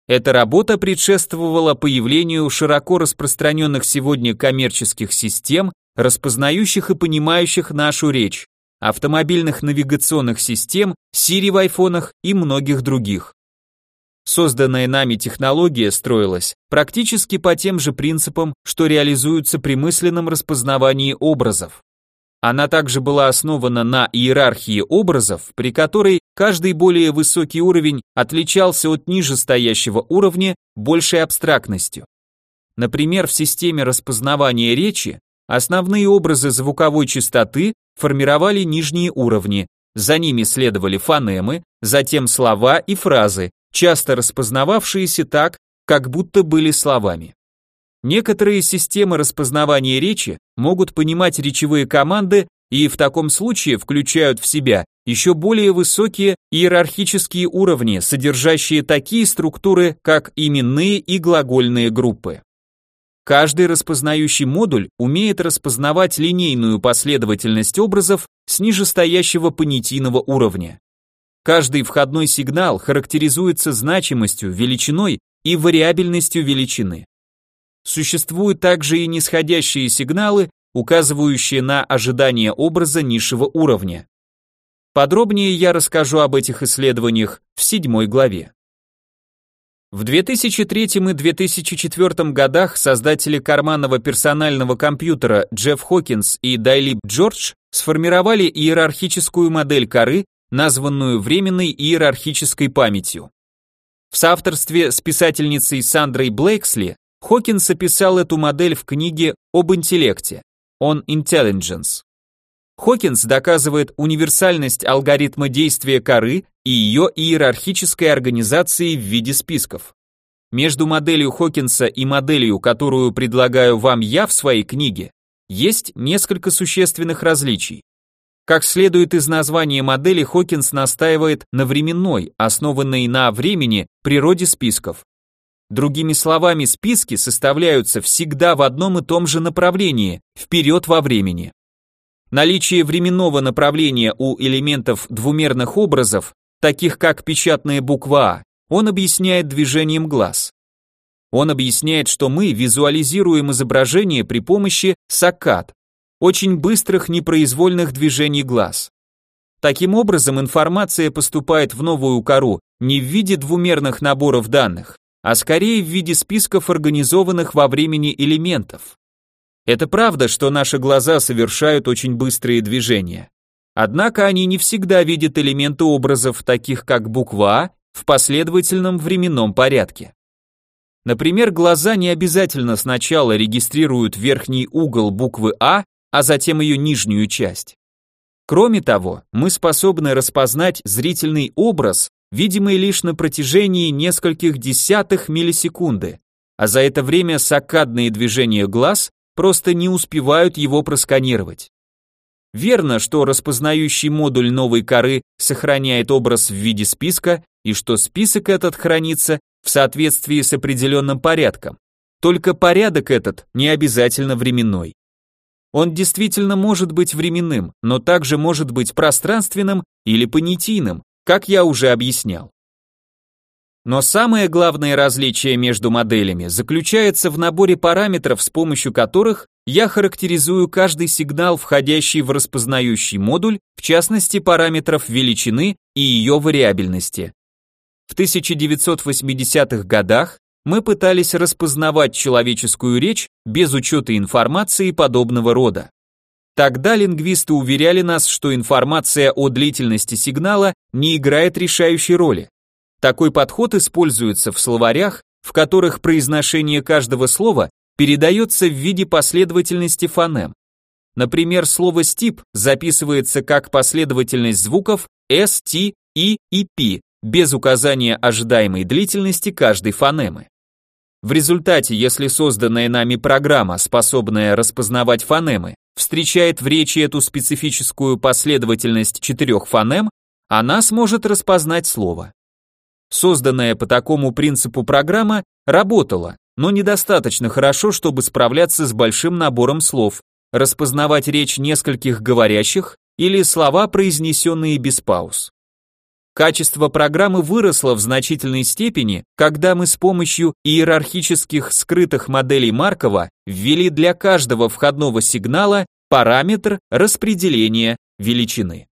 Эта работа предшествовала появлению широко распространенных сегодня коммерческих систем, распознающих и понимающих нашу речь, автомобильных навигационных систем, Siri в айфонах и многих других. Созданная нами технология строилась практически по тем же принципам, что реализуются при мысленном распознавании образов. Она также была основана на иерархии образов, при которой каждый более высокий уровень отличался от ниже стоящего уровня большей абстрактностью. Например, в системе распознавания речи основные образы звуковой частоты формировали нижние уровни, за ними следовали фонемы, затем слова и фразы, часто распознававшиеся так, как будто были словами. Некоторые системы распознавания речи могут понимать речевые команды и в таком случае включают в себя еще более высокие иерархические уровни, содержащие такие структуры, как именные и глагольные группы. Каждый распознающий модуль умеет распознавать линейную последовательность образов с нижестоящего понятийного уровня. Каждый входной сигнал характеризуется значимостью, величиной и вариабельностью величины. Существуют также и нисходящие сигналы, указывающие на ожидание образа низшего уровня. Подробнее я расскажу об этих исследованиях в седьмой главе. В 2003 и 2004 годах создатели карманного персонального компьютера Джефф Хокинс и Дайлип Джордж сформировали иерархическую модель коры, названную временной иерархической памятью. В соавторстве с писательницей Сандрой Блейксли Хокинс описал эту модель в книге об интеллекте On Intelligence. Хокинс доказывает универсальность алгоритма действия коры и ее иерархической организации в виде списков. Между моделью Хокинса и моделью, которую предлагаю вам я в своей книге, есть несколько существенных различий. Как следует из названия модели, Хокинс настаивает на временной, основанной на времени, природе списков. Другими словами, списки составляются всегда в одном и том же направлении, вперед во времени. Наличие временного направления у элементов двумерных образов, таких как печатная буква А, он объясняет движением глаз. Он объясняет, что мы визуализируем изображение при помощи саккад. Очень быстрых непроизвольных движений глаз. Таким образом, информация поступает в новую кору не в виде двумерных наборов данных, а скорее в виде списков организованных во времени элементов. Это правда, что наши глаза совершают очень быстрые движения. Однако они не всегда видят элементы образов, таких как буква А, в последовательном временном порядке. Например, глаза не обязательно сначала регистрируют верхний угол буквы А, а затем ее нижнюю часть. Кроме того, мы способны распознать зрительный образ, видимый лишь на протяжении нескольких десятых миллисекунды, а за это время саккадные движения глаз просто не успевают его просканировать. Верно, что распознающий модуль новой коры сохраняет образ в виде списка и что список этот хранится в соответствии с определенным порядком. Только порядок этот не обязательно временной. Он действительно может быть временным, но также может быть пространственным или понятийным, как я уже объяснял. Но самое главное различие между моделями заключается в наборе параметров, с помощью которых я характеризую каждый сигнал, входящий в распознающий модуль, в частности параметров величины и ее вариабельности. В 1980-х годах мы пытались распознавать человеческую речь без учета информации подобного рода. Тогда лингвисты уверяли нас, что информация о длительности сигнала не играет решающей роли. Такой подход используется в словарях, в которых произношение каждого слова передается в виде последовательности фонем. Например, слово «стип» записывается как последовательность звуков S, T, I и P, без указания ожидаемой длительности каждой фонемы. В результате, если созданная нами программа, способная распознавать фонемы, встречает в речи эту специфическую последовательность четырех фонем, она сможет распознать слово. Созданная по такому принципу программа работала, но недостаточно хорошо, чтобы справляться с большим набором слов, распознавать речь нескольких говорящих или слова, произнесенные без пауз. Качество программы выросло в значительной степени, когда мы с помощью иерархических скрытых моделей Маркова ввели для каждого входного сигнала параметр распределения величины.